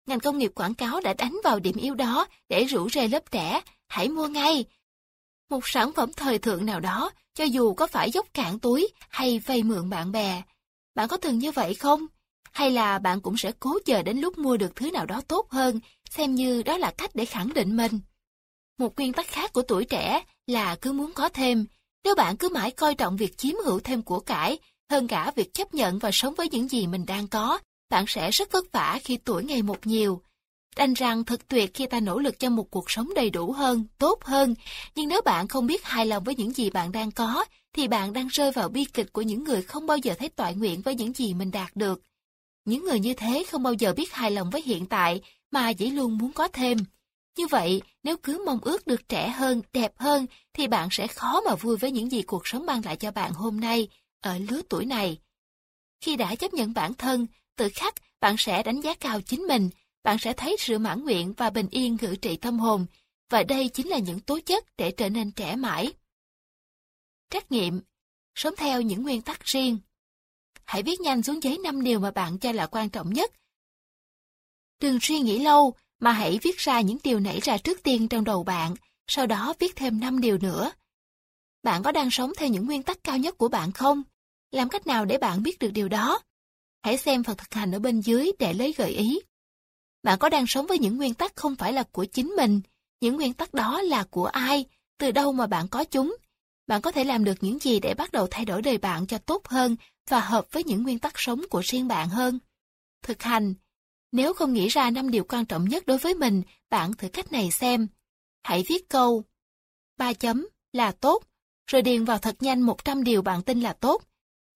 Ngành công nghiệp quảng cáo đã đánh vào điểm yếu đó để rủ rê lớp trẻ, hãy mua ngay. Một sản phẩm thời thượng nào đó, cho dù có phải dốc cạn túi hay vay mượn bạn bè. Bạn có từng như vậy không? Hay là bạn cũng sẽ cố chờ đến lúc mua được thứ nào đó tốt hơn, xem như đó là cách để khẳng định mình. Một nguyên tắc khác của tuổi trẻ là cứ muốn có thêm. Nếu bạn cứ mãi coi trọng việc chiếm hữu thêm của cải, hơn cả việc chấp nhận và sống với những gì mình đang có, bạn sẽ rất vất vả khi tuổi ngày một nhiều. Đành rằng thật tuyệt khi ta nỗ lực cho một cuộc sống đầy đủ hơn, tốt hơn. Nhưng nếu bạn không biết hài lòng với những gì bạn đang có, thì bạn đang rơi vào bi kịch của những người không bao giờ thấy toại nguyện với những gì mình đạt được. Những người như thế không bao giờ biết hài lòng với hiện tại, mà chỉ luôn muốn có thêm. Như vậy, nếu cứ mong ước được trẻ hơn, đẹp hơn, thì bạn sẽ khó mà vui với những gì cuộc sống mang lại cho bạn hôm nay, ở lứa tuổi này. Khi đã chấp nhận bản thân, tự khắc bạn sẽ đánh giá cao chính mình, bạn sẽ thấy sự mãn nguyện và bình yên ngự trị tâm hồn, và đây chính là những tố chất để trở nên trẻ mãi. Trách nhiệm Sống theo những nguyên tắc riêng Hãy viết nhanh xuống giấy năm điều mà bạn cho là quan trọng nhất. Đừng suy nghĩ lâu, mà hãy viết ra những điều nảy ra trước tiên trong đầu bạn, sau đó viết thêm 5 điều nữa. Bạn có đang sống theo những nguyên tắc cao nhất của bạn không? Làm cách nào để bạn biết được điều đó? Hãy xem phần thực hành ở bên dưới để lấy gợi ý. Bạn có đang sống với những nguyên tắc không phải là của chính mình, những nguyên tắc đó là của ai, từ đâu mà bạn có chúng? Bạn có thể làm được những gì để bắt đầu thay đổi đời bạn cho tốt hơn và hợp với những nguyên tắc sống của riêng bạn hơn? Thực hành. Nếu không nghĩ ra năm điều quan trọng nhất đối với mình, bạn thử cách này xem. Hãy viết câu ba chấm là tốt, rồi điền vào thật nhanh 100 điều bạn tin là tốt.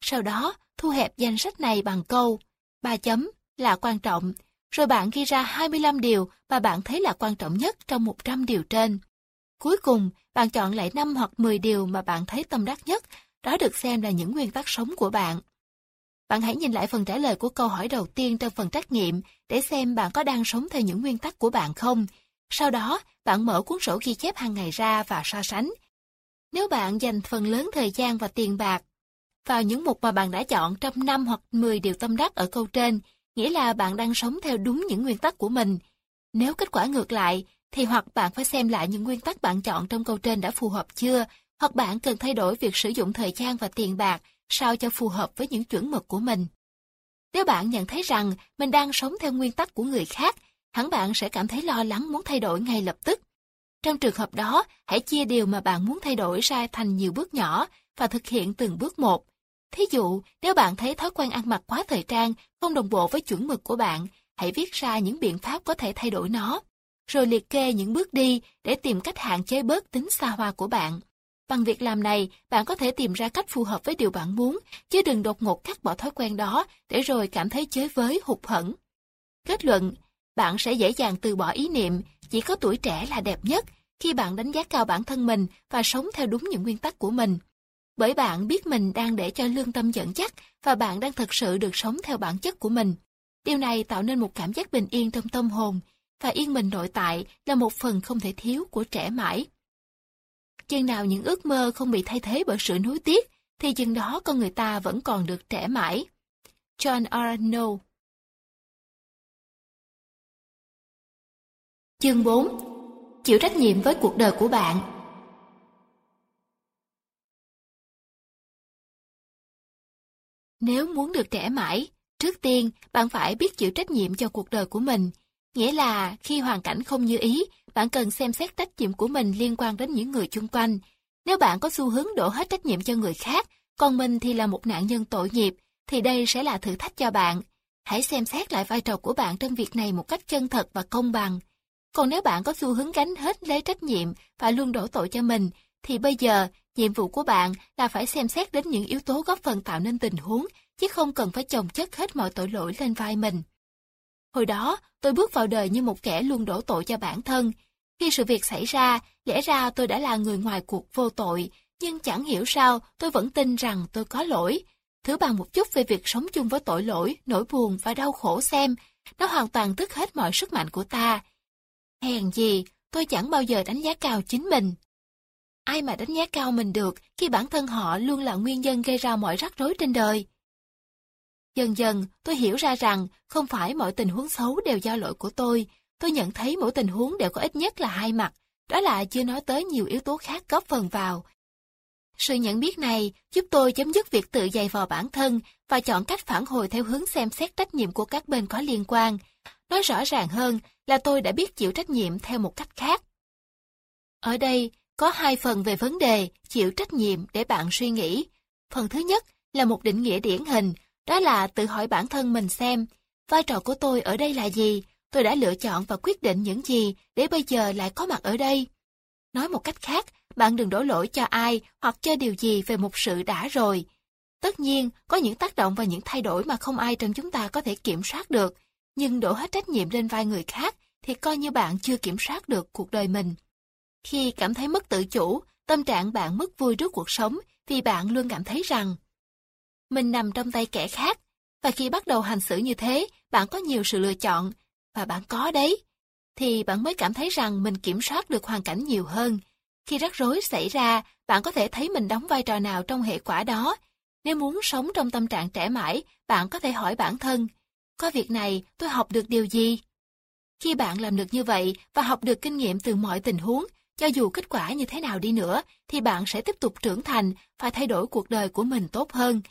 Sau đó, thu hẹp danh sách này bằng câu ba chấm là quan trọng, rồi bạn ghi ra 25 điều mà bạn thấy là quan trọng nhất trong 100 điều trên. Cuối cùng, bạn chọn lại 5 hoặc 10 điều mà bạn thấy tâm đắc nhất, đó được xem là những nguyên tắc sống của bạn. Bạn hãy nhìn lại phần trả lời của câu hỏi đầu tiên trong phần trắc nghiệm để xem bạn có đang sống theo những nguyên tắc của bạn không. Sau đó, bạn mở cuốn sổ ghi chép hàng ngày ra và so sánh. Nếu bạn dành phần lớn thời gian và tiền bạc vào những mục mà bạn đã chọn trong 5 hoặc 10 điều tâm đắc ở câu trên, nghĩa là bạn đang sống theo đúng những nguyên tắc của mình. Nếu kết quả ngược lại, thì hoặc bạn phải xem lại những nguyên tắc bạn chọn trong câu trên đã phù hợp chưa, hoặc bạn cần thay đổi việc sử dụng thời gian và tiền bạc sao cho phù hợp với những chuẩn mực của mình. Nếu bạn nhận thấy rằng mình đang sống theo nguyên tắc của người khác, hẳn bạn sẽ cảm thấy lo lắng muốn thay đổi ngay lập tức. Trong trường hợp đó, hãy chia điều mà bạn muốn thay đổi ra thành nhiều bước nhỏ và thực hiện từng bước một. Thí dụ, nếu bạn thấy thói quen ăn mặc quá thời trang không đồng bộ với chuẩn mực của bạn, hãy viết ra những biện pháp có thể thay đổi nó, rồi liệt kê những bước đi để tìm cách hạn chế bớt tính xa hoa của bạn. Bằng việc làm này, bạn có thể tìm ra cách phù hợp với điều bạn muốn, chứ đừng đột ngột cắt bỏ thói quen đó để rồi cảm thấy chới với hụt hẫng. Kết luận, bạn sẽ dễ dàng từ bỏ ý niệm chỉ có tuổi trẻ là đẹp nhất khi bạn đánh giá cao bản thân mình và sống theo đúng những nguyên tắc của mình. Bởi bạn biết mình đang để cho lương tâm dẫn dắt và bạn đang thực sự được sống theo bản chất của mình. Điều này tạo nên một cảm giác bình yên trong tâm hồn, và yên bình nội tại là một phần không thể thiếu của trẻ mãi. Chừng nào những ước mơ không bị thay thế bởi sự nuối tiếc, thì chừng đó con người ta vẫn còn được trẻ mãi. John Arnold Chương 4 Chịu trách nhiệm với cuộc đời của bạn Nếu muốn được trẻ mãi, trước tiên bạn phải biết chịu trách nhiệm cho cuộc đời của mình. Nghĩa là khi hoàn cảnh không như ý, bạn cần xem xét trách nhiệm của mình liên quan đến những người chung quanh. Nếu bạn có xu hướng đổ hết trách nhiệm cho người khác, còn mình thì là một nạn nhân tội nghiệp, thì đây sẽ là thử thách cho bạn. Hãy xem xét lại vai trò của bạn trong việc này một cách chân thật và công bằng. Còn nếu bạn có xu hướng gánh hết lấy trách nhiệm và luôn đổ tội cho mình, thì bây giờ nhiệm vụ của bạn là phải xem xét đến những yếu tố góp phần tạo nên tình huống, chứ không cần phải chồng chất hết mọi tội lỗi lên vai mình. Hồi đó, tôi bước vào đời như một kẻ luôn đổ tội cho bản thân. Khi sự việc xảy ra, lẽ ra tôi đã là người ngoài cuộc vô tội, nhưng chẳng hiểu sao tôi vẫn tin rằng tôi có lỗi. Thử bàn một chút về việc sống chung với tội lỗi, nỗi buồn và đau khổ xem, nó hoàn toàn tức hết mọi sức mạnh của ta. Hèn gì, tôi chẳng bao giờ đánh giá cao chính mình. Ai mà đánh giá cao mình được khi bản thân họ luôn là nguyên nhân gây ra mọi rắc rối trên đời. Dần dần, tôi hiểu ra rằng không phải mọi tình huống xấu đều do lỗi của tôi. Tôi nhận thấy mỗi tình huống đều có ít nhất là hai mặt, đó là chưa nói tới nhiều yếu tố khác góp phần vào. Sự nhận biết này giúp tôi chấm dứt việc tự dày vò bản thân và chọn cách phản hồi theo hướng xem xét trách nhiệm của các bên có liên quan. Nói rõ ràng hơn là tôi đã biết chịu trách nhiệm theo một cách khác. Ở đây, có hai phần về vấn đề chịu trách nhiệm để bạn suy nghĩ. Phần thứ nhất là một định nghĩa điển hình, đó là tự hỏi bản thân mình xem, vai trò của tôi ở đây là gì, tôi đã lựa chọn và quyết định những gì để bây giờ lại có mặt ở đây. Nói một cách khác, bạn đừng đổ lỗi cho ai hoặc cho điều gì về một sự đã rồi. Tất nhiên, có những tác động và những thay đổi mà không ai trong chúng ta có thể kiểm soát được, nhưng đổ hết trách nhiệm lên vai người khác thì coi như bạn chưa kiểm soát được cuộc đời mình. Khi cảm thấy mất tự chủ, tâm trạng bạn mất vui trước cuộc sống vì bạn luôn cảm thấy rằng mình nằm trong tay kẻ khác, và khi bắt đầu hành xử như thế, bạn có nhiều sự lựa chọn, và bạn có đấy, thì bạn mới cảm thấy rằng mình kiểm soát được hoàn cảnh nhiều hơn. Khi rắc rối xảy ra, bạn có thể thấy mình đóng vai trò nào trong hệ quả đó. Nếu muốn sống trong tâm trạng trẻ mãi, bạn có thể hỏi bản thân, có việc này tôi học được điều gì? Khi bạn làm được như vậy và học được kinh nghiệm từ mọi tình huống, cho dù kết quả như thế nào đi nữa, thì bạn sẽ tiếp tục trưởng thành và thay đổi cuộc đời của mình tốt hơn.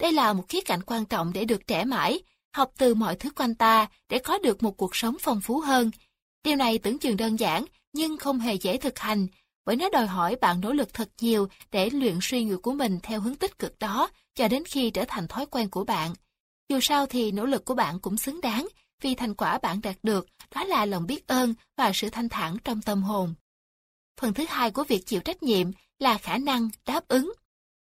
Đây là một khía cạnh quan trọng để được trẻ mãi, học từ mọi thứ quanh ta để có được một cuộc sống phong phú hơn. Điều này tưởng chừng đơn giản, nhưng không hề dễ thực hành, bởi nó đòi hỏi bạn nỗ lực thật nhiều để luyện suy nghĩ của mình theo hướng tích cực đó, cho đến khi trở thành thói quen của bạn. Dù sao thì nỗ lực của bạn cũng xứng đáng, vì thành quả bạn đạt được đó là lòng biết ơn và sự thanh thản trong tâm hồn. Phần thứ hai của việc chịu trách nhiệm là khả năng đáp ứng.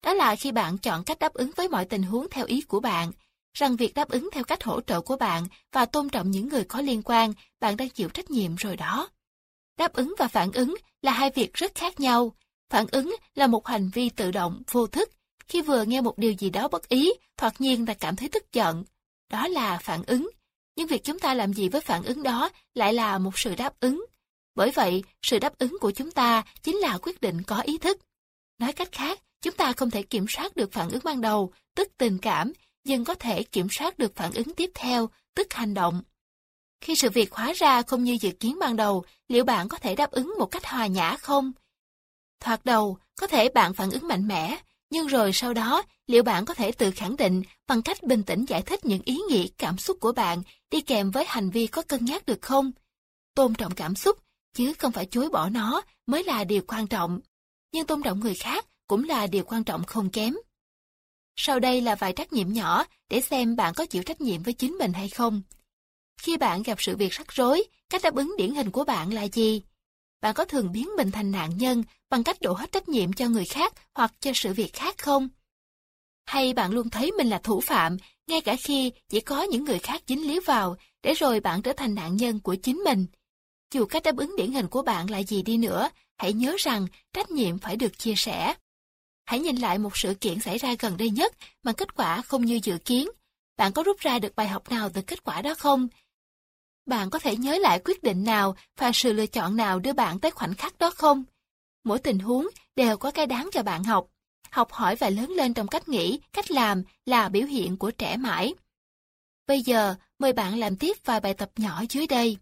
Đó là khi bạn chọn cách đáp ứng với mọi tình huống theo ý của bạn, rằng việc đáp ứng theo cách hỗ trợ của bạn và tôn trọng những người có liên quan, bạn đang chịu trách nhiệm rồi đó. Đáp ứng và phản ứng là hai việc rất khác nhau. Phản ứng là một hành vi tự động, vô thức. Khi vừa nghe một điều gì đó bất ý, thoạt nhiên ta cảm thấy tức giận. Đó là phản ứng. Nhưng việc chúng ta làm gì với phản ứng đó lại là một sự đáp ứng. Bởi vậy, sự đáp ứng của chúng ta chính là quyết định có ý thức. Nói cách khác, chúng ta không thể kiểm soát được phản ứng ban đầu, tức tình cảm, nhưng có thể kiểm soát được phản ứng tiếp theo, tức hành động. Khi sự việc hóa ra không như dự kiến ban đầu, liệu bạn có thể đáp ứng một cách hòa nhã không? Thoạt đầu, có thể bạn phản ứng mạnh mẽ, nhưng rồi sau đó, liệu bạn có thể tự khẳng định bằng cách bình tĩnh giải thích những ý nghĩa cảm xúc của bạn đi kèm với hành vi có cân nhắc được không? Tôn trọng cảm xúc, chứ không phải chối bỏ nó mới là điều quan trọng. Nhưng tôn trọng người khác cũng là điều quan trọng không kém. Sau đây là vài trách nhiệm nhỏ để xem bạn có chịu trách nhiệm với chính mình hay không. Khi bạn gặp sự việc rắc rối, cách đáp ứng điển hình của bạn là gì? Bạn có thường biến mình thành nạn nhân bằng cách đổ hết trách nhiệm cho người khác hoặc cho sự việc khác không? Hay bạn luôn thấy mình là thủ phạm, ngay cả khi chỉ có những người khác dính líu vào, để rồi bạn trở thành nạn nhân của chính mình? Dù cách đáp ứng điển hình của bạn là gì đi nữa, hãy nhớ rằng trách nhiệm phải được chia sẻ. Hãy nhìn lại một sự kiện xảy ra gần đây nhất mà kết quả không như dự kiến. Bạn có rút ra được bài học nào từ kết quả đó không? Bạn có thể nhớ lại quyết định nào và sự lựa chọn nào đưa bạn tới khoảnh khắc đó không? Mỗi tình huống đều có cái đáng cho bạn học. Học hỏi và lớn lên trong cách nghĩ, cách làm là biểu hiện của trẻ mãi. Bây giờ, mời bạn làm tiếp vài bài tập nhỏ dưới đây.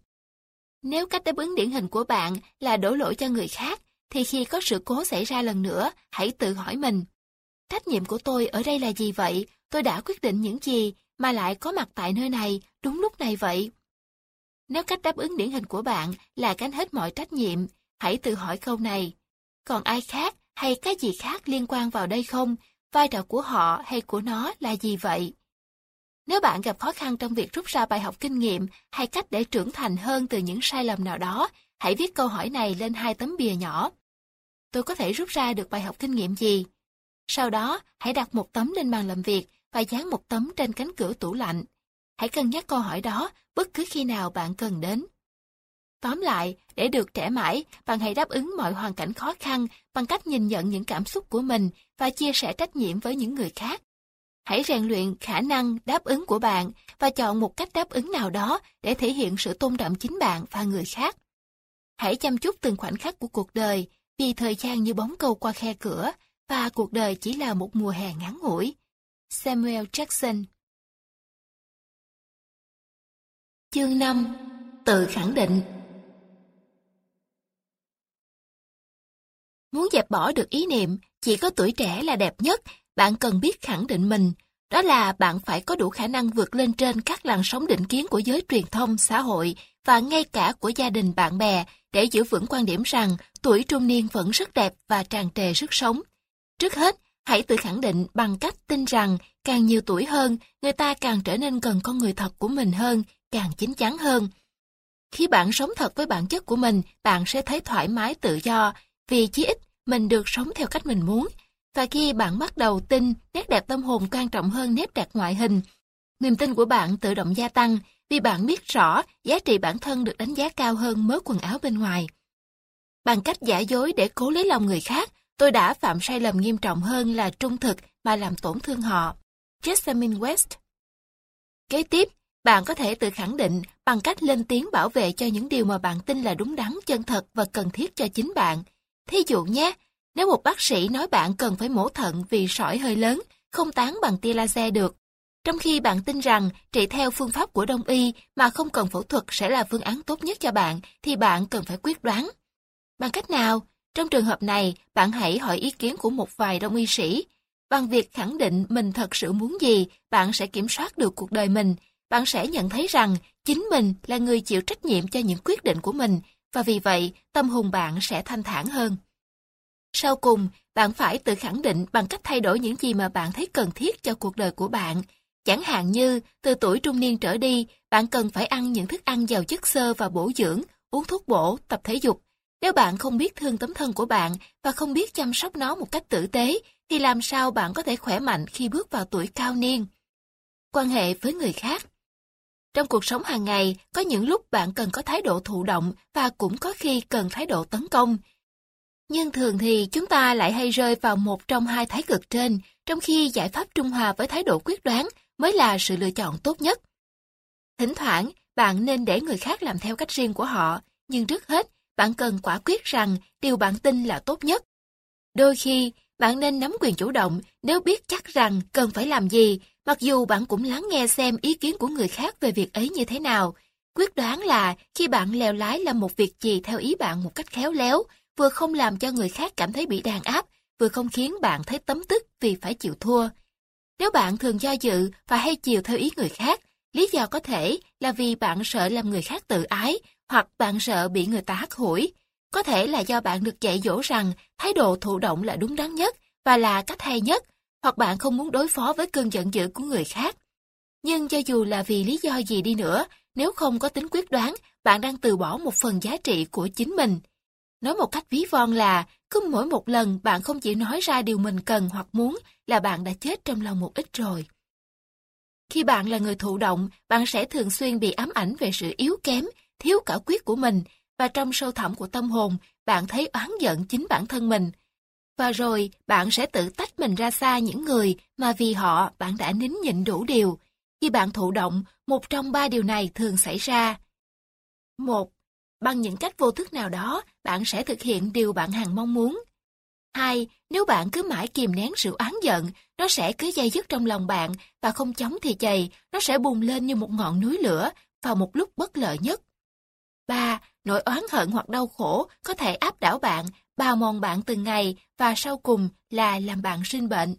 Nếu cách đáp ứng điển hình của bạn là đổ lỗi cho người khác, thì khi có sự cố xảy ra lần nữa, hãy tự hỏi mình. Trách nhiệm của tôi ở đây là gì vậy? Tôi đã quyết định những gì mà lại có mặt tại nơi này đúng lúc này vậy? Nếu cách đáp ứng điển hình của bạn là gánh hết mọi trách nhiệm, hãy tự hỏi câu này. Còn ai khác hay cái gì khác liên quan vào đây không? Vai trò của họ hay của nó là gì vậy? Nếu bạn gặp khó khăn trong việc rút ra bài học kinh nghiệm hay cách để trưởng thành hơn từ những sai lầm nào đó, hãy viết câu hỏi này lên hai tấm bìa nhỏ. Tôi có thể rút ra được bài học kinh nghiệm gì? Sau đó, hãy đặt một tấm lên bàn làm việc và dán một tấm trên cánh cửa tủ lạnh. Hãy cân nhắc câu hỏi đó bất cứ khi nào bạn cần đến. Tóm lại, để được trẻ mãi, bạn hãy đáp ứng mọi hoàn cảnh khó khăn bằng cách nhìn nhận những cảm xúc của mình và chia sẻ trách nhiệm với những người khác. Hãy rèn luyện khả năng đáp ứng của bạn và chọn một cách đáp ứng nào đó để thể hiện sự tôn trọng chính bạn và người khác. Hãy chăm chút từng khoảnh khắc của cuộc đời, vì thời gian như bóng câu qua khe cửa, và cuộc đời chỉ là một mùa hè ngắn ngủi. Samuel Jackson Chương 5 Tự khẳng định Muốn dẹp bỏ được ý niệm chỉ có tuổi trẻ là đẹp nhất, bạn cần biết khẳng định mình. Đó là bạn phải có đủ khả năng vượt lên trên các làn sóng định kiến của giới truyền thông, xã hội và ngay cả của gia đình bạn bè để giữ vững quan điểm rằng tuổi trung niên vẫn rất đẹp và tràn trề sức sống. Trước hết, hãy tự khẳng định bằng cách tin rằng càng nhiều tuổi hơn, người ta càng trở nên gần con người thật của mình hơn, càng chín chắn hơn. Khi bạn sống thật với bản chất của mình, bạn sẽ thấy thoải mái tự do, vì chí ít mình được sống theo cách mình muốn. Và khi bạn bắt đầu tin nét đẹp tâm hồn quan trọng hơn nét đẹp ngoại hình, niềm tin của bạn tự động gia tăng vì bạn biết rõ giá trị bản thân được đánh giá cao hơn mớ quần áo bên ngoài. Bằng cách giả dối để cố lấy lòng người khác, tôi đã phạm sai lầm nghiêm trọng hơn là trung thực mà làm tổn thương họ. Jessamine West Kế tiếp, bạn có thể tự khẳng định bằng cách lên tiếng bảo vệ cho những điều mà bạn tin là đúng đắn, chân thật và cần thiết cho chính bạn. Thí dụ nhé, nếu một bác sĩ nói bạn cần phải mổ thận vì sỏi hơi lớn, không tán bằng tia laser được, trong khi bạn tin rằng trị theo phương pháp của đông y mà không cần phẫu thuật sẽ là phương án tốt nhất cho bạn, thì bạn cần phải quyết đoán. Bằng cách nào? Trong trường hợp này, bạn hãy hỏi ý kiến của một vài đông y sĩ. Bằng việc khẳng định mình thật sự muốn gì, bạn sẽ kiểm soát được cuộc đời mình. Bạn sẽ nhận thấy rằng chính mình là người chịu trách nhiệm cho những quyết định của mình, và vì vậy tâm hồn bạn sẽ thanh thản hơn. Sau cùng, bạn phải tự khẳng định bằng cách thay đổi những gì mà bạn thấy cần thiết cho cuộc đời của bạn. Chẳng hạn như, từ tuổi trung niên trở đi, bạn cần phải ăn những thức ăn giàu chất xơ và bổ dưỡng, uống thuốc bổ, tập thể dục. Nếu bạn không biết thương tấm thân của bạn và không biết chăm sóc nó một cách tử tế, thì làm sao bạn có thể khỏe mạnh khi bước vào tuổi cao niên? Quan hệ với người khác trong cuộc sống hàng ngày, có những lúc bạn cần có thái độ thụ động và cũng có khi cần thái độ tấn công. Nhưng thường thì chúng ta lại hay rơi vào một trong hai thái cực trên, trong khi giải pháp trung hòa với thái độ quyết đoán mới là sự lựa chọn tốt nhất. Thỉnh thoảng, bạn nên để người khác làm theo cách riêng của họ, nhưng trước hết, bạn cần quả quyết rằng điều bạn tin là tốt nhất. Đôi khi, bạn nên nắm quyền chủ động nếu biết chắc rằng cần phải làm gì, mặc dù bạn cũng lắng nghe xem ý kiến của người khác về việc ấy như thế nào. Quyết đoán là khi bạn lèo lái làm một việc gì theo ý bạn một cách khéo léo, vừa không làm cho người khác cảm thấy bị đàn áp, vừa không khiến bạn thấy tấm tức vì phải chịu thua. Nếu bạn thường do dự và hay chiều theo ý người khác, lý do có thể là vì bạn sợ làm người khác tự ái hoặc bạn sợ bị người ta hắt hủi. Có thể là do bạn được dạy dỗ rằng thái độ thụ động là đúng đắn nhất và là cách hay nhất, hoặc bạn không muốn đối phó với cơn giận dữ của người khác. Nhưng cho dù là vì lý do gì đi nữa, nếu không có tính quyết đoán, bạn đang từ bỏ một phần giá trị của chính mình. Nói một cách ví von là, cứ mỗi một lần bạn không chỉ nói ra điều mình cần hoặc muốn là bạn đã chết trong lòng một ít rồi. Khi bạn là người thụ động, bạn sẽ thường xuyên bị ám ảnh về sự yếu kém, thiếu cả quyết của mình, và trong sâu thẳm của tâm hồn, bạn thấy oán giận chính bản thân mình. Và rồi, bạn sẽ tự tách mình ra xa những người mà vì họ bạn đã nín nhịn đủ điều. Khi bạn thụ động, một trong ba điều này thường xảy ra. Một, Bằng những cách vô thức nào đó, bạn sẽ thực hiện điều bạn hằng mong muốn. Hai, nếu bạn cứ mãi kìm nén sự oán giận, nó sẽ cứ dây dứt trong lòng bạn và không chống thì chày, nó sẽ bùng lên như một ngọn núi lửa vào một lúc bất lợi nhất. Ba, nỗi oán hận hoặc đau khổ có thể áp đảo bạn, bào mòn bạn từng ngày và sau cùng là làm bạn sinh bệnh.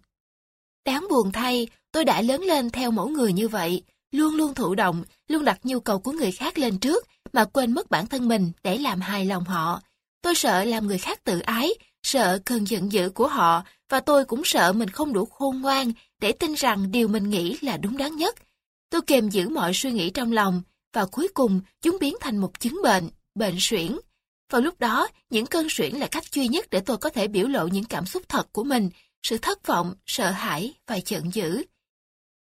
Đáng buồn thay, tôi đã lớn lên theo mẫu người như vậy, luôn luôn thụ động, luôn đặt nhu cầu của người khác lên trước mà quên mất bản thân mình để làm hài lòng họ. Tôi sợ làm người khác tự ái, sợ cơn giận dữ của họ và tôi cũng sợ mình không đủ khôn ngoan để tin rằng điều mình nghĩ là đúng đắn nhất. Tôi kềm giữ mọi suy nghĩ trong lòng và cuối cùng chúng biến thành một chứng bệnh, bệnh suyễn. Vào lúc đó, những cơn suyễn là cách duy nhất để tôi có thể biểu lộ những cảm xúc thật của mình, sự thất vọng, sợ hãi và giận dữ.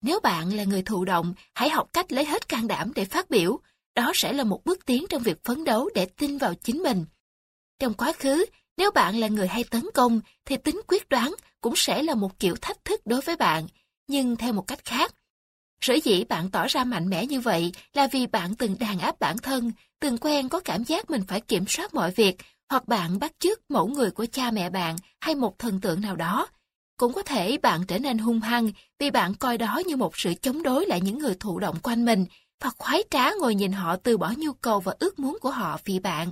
Nếu bạn là người thụ động, hãy học cách lấy hết can đảm để phát biểu. Đó sẽ là một bước tiến trong việc phấn đấu để tin vào chính mình. Trong quá khứ, nếu bạn là người hay tấn công, thì tính quyết đoán cũng sẽ là một kiểu thách thức đối với bạn, nhưng theo một cách khác. Sở dĩ bạn tỏ ra mạnh mẽ như vậy là vì bạn từng đàn áp bản thân, từng quen có cảm giác mình phải kiểm soát mọi việc, hoặc bạn bắt chước mẫu người của cha mẹ bạn hay một thần tượng nào đó. Cũng có thể bạn trở nên hung hăng vì bạn coi đó như một sự chống đối lại những người thụ động quanh mình và khoái trá ngồi nhìn họ từ bỏ nhu cầu và ước muốn của họ vì bạn.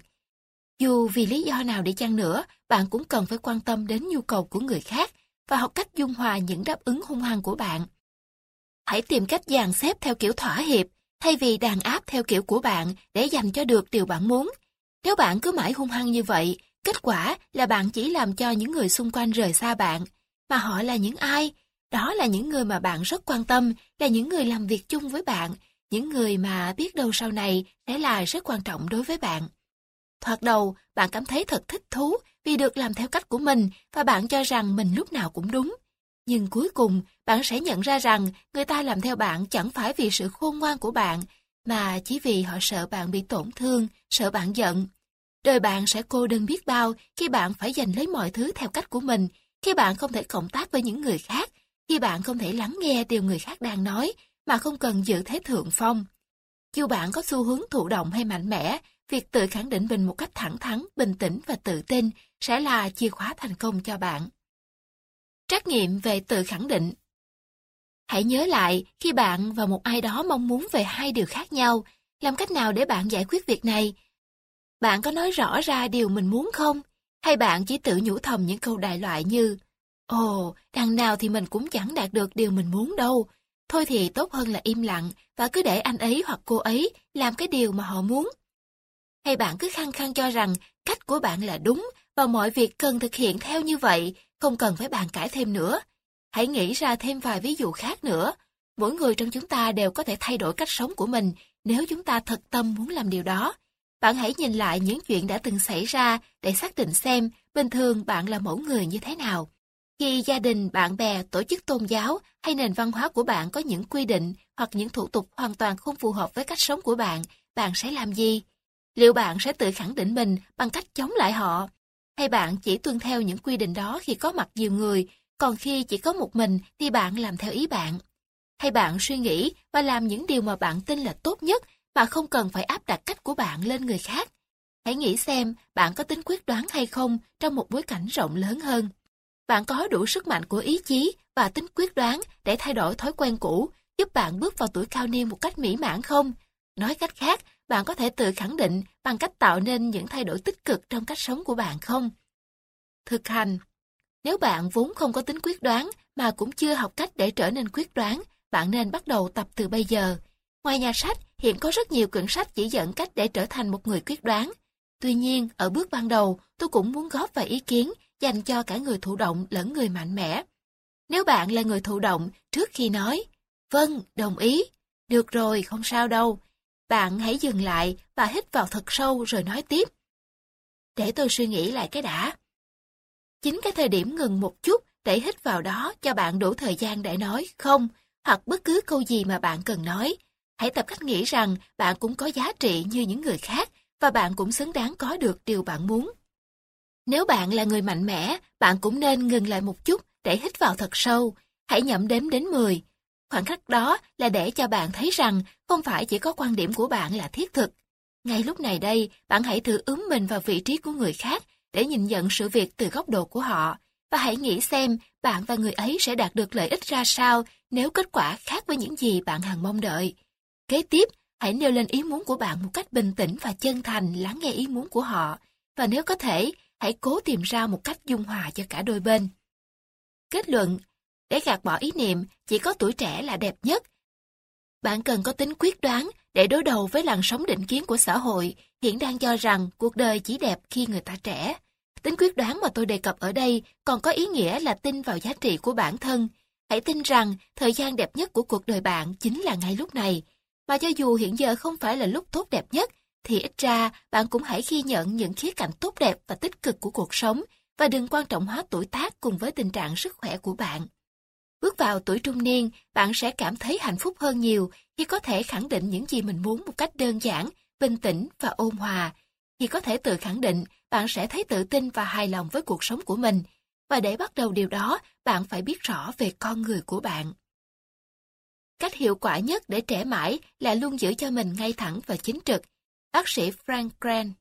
Dù vì lý do nào đi chăng nữa, bạn cũng cần phải quan tâm đến nhu cầu của người khác và học cách dung hòa những đáp ứng hung hăng của bạn. Hãy tìm cách dàn xếp theo kiểu thỏa hiệp, thay vì đàn áp theo kiểu của bạn để dành cho được điều bạn muốn. Nếu bạn cứ mãi hung hăng như vậy, kết quả là bạn chỉ làm cho những người xung quanh rời xa bạn. Mà họ là những ai? Đó là những người mà bạn rất quan tâm, là những người làm việc chung với bạn, những người mà biết đâu sau này sẽ là rất quan trọng đối với bạn. Thoạt đầu, bạn cảm thấy thật thích thú vì được làm theo cách của mình và bạn cho rằng mình lúc nào cũng đúng. Nhưng cuối cùng, bạn sẽ nhận ra rằng người ta làm theo bạn chẳng phải vì sự khôn ngoan của bạn, mà chỉ vì họ sợ bạn bị tổn thương, sợ bạn giận. Đời bạn sẽ cô đơn biết bao khi bạn phải giành lấy mọi thứ theo cách của mình, khi bạn không thể cộng tác với những người khác, khi bạn không thể lắng nghe điều người khác đang nói, mà không cần giữ thế thượng phong. Dù bạn có xu hướng thụ động hay mạnh mẽ, việc tự khẳng định mình một cách thẳng thắn, bình tĩnh và tự tin sẽ là chìa khóa thành công cho bạn. Trắc nghiệm về tự khẳng định Hãy nhớ lại khi bạn và một ai đó mong muốn về hai điều khác nhau, làm cách nào để bạn giải quyết việc này? Bạn có nói rõ ra điều mình muốn không? Hay bạn chỉ tự nhủ thầm những câu đại loại như Ồ, đằng nào thì mình cũng chẳng đạt được điều mình muốn đâu. Thôi thì tốt hơn là im lặng và cứ để anh ấy hoặc cô ấy làm cái điều mà họ muốn. Hay bạn cứ khăng khăng cho rằng cách của bạn là đúng và mọi việc cần thực hiện theo như vậy, không cần phải bàn cãi thêm nữa. Hãy nghĩ ra thêm vài ví dụ khác nữa. Mỗi người trong chúng ta đều có thể thay đổi cách sống của mình nếu chúng ta thật tâm muốn làm điều đó. Bạn hãy nhìn lại những chuyện đã từng xảy ra để xác định xem bình thường bạn là mẫu người như thế nào. Khi gia đình, bạn bè, tổ chức tôn giáo hay nền văn hóa của bạn có những quy định hoặc những thủ tục hoàn toàn không phù hợp với cách sống của bạn, bạn sẽ làm gì? Liệu bạn sẽ tự khẳng định mình bằng cách chống lại họ? Hay bạn chỉ tuân theo những quy định đó khi có mặt nhiều người, còn khi chỉ có một mình thì bạn làm theo ý bạn? Hay bạn suy nghĩ và làm những điều mà bạn tin là tốt nhất mà không cần phải áp đặt cách của bạn lên người khác? Hãy nghĩ xem bạn có tính quyết đoán hay không trong một bối cảnh rộng lớn hơn. Bạn có đủ sức mạnh của ý chí và tính quyết đoán để thay đổi thói quen cũ, giúp bạn bước vào tuổi cao niên một cách mỹ mãn không? Nói cách khác, bạn có thể tự khẳng định bằng cách tạo nên những thay đổi tích cực trong cách sống của bạn không? Thực hành Nếu bạn vốn không có tính quyết đoán mà cũng chưa học cách để trở nên quyết đoán, bạn nên bắt đầu tập từ bây giờ. Ngoài nhà sách, hiện có rất nhiều quyển sách chỉ dẫn cách để trở thành một người quyết đoán. Tuy nhiên, ở bước ban đầu, tôi cũng muốn góp vài ý kiến dành cho cả người thụ động lẫn người mạnh mẽ. Nếu bạn là người thụ động, trước khi nói, vâng, đồng ý, được rồi, không sao đâu, bạn hãy dừng lại và hít vào thật sâu rồi nói tiếp. Để tôi suy nghĩ lại cái đã. Chính cái thời điểm ngừng một chút để hít vào đó cho bạn đủ thời gian để nói không hoặc bất cứ câu gì mà bạn cần nói. Hãy tập cách nghĩ rằng bạn cũng có giá trị như những người khác và bạn cũng xứng đáng có được điều bạn muốn. Nếu bạn là người mạnh mẽ, bạn cũng nên ngừng lại một chút để hít vào thật sâu. Hãy nhẩm đếm đến 10. Khoảnh khắc đó là để cho bạn thấy rằng không phải chỉ có quan điểm của bạn là thiết thực. Ngay lúc này đây, bạn hãy thử ứng mình vào vị trí của người khác để nhìn nhận sự việc từ góc độ của họ. Và hãy nghĩ xem bạn và người ấy sẽ đạt được lợi ích ra sao nếu kết quả khác với những gì bạn hằng mong đợi. Kế tiếp, hãy nêu lên ý muốn của bạn một cách bình tĩnh và chân thành lắng nghe ý muốn của họ. Và nếu có thể, hãy cố tìm ra một cách dung hòa cho cả đôi bên. Kết luận, để gạt bỏ ý niệm chỉ có tuổi trẻ là đẹp nhất. Bạn cần có tính quyết đoán để đối đầu với làn sóng định kiến của xã hội hiện đang cho rằng cuộc đời chỉ đẹp khi người ta trẻ. Tính quyết đoán mà tôi đề cập ở đây còn có ý nghĩa là tin vào giá trị của bản thân. Hãy tin rằng thời gian đẹp nhất của cuộc đời bạn chính là ngay lúc này. Mà cho dù hiện giờ không phải là lúc tốt đẹp nhất, thì ít ra bạn cũng hãy ghi nhận những khía cạnh tốt đẹp và tích cực của cuộc sống và đừng quan trọng hóa tuổi tác cùng với tình trạng sức khỏe của bạn. Bước vào tuổi trung niên, bạn sẽ cảm thấy hạnh phúc hơn nhiều khi có thể khẳng định những gì mình muốn một cách đơn giản, bình tĩnh và ôn hòa. Khi có thể tự khẳng định, bạn sẽ thấy tự tin và hài lòng với cuộc sống của mình. Và để bắt đầu điều đó, bạn phải biết rõ về con người của bạn. Cách hiệu quả nhất để trẻ mãi là luôn giữ cho mình ngay thẳng và chính trực. Bác sĩ Frank Grant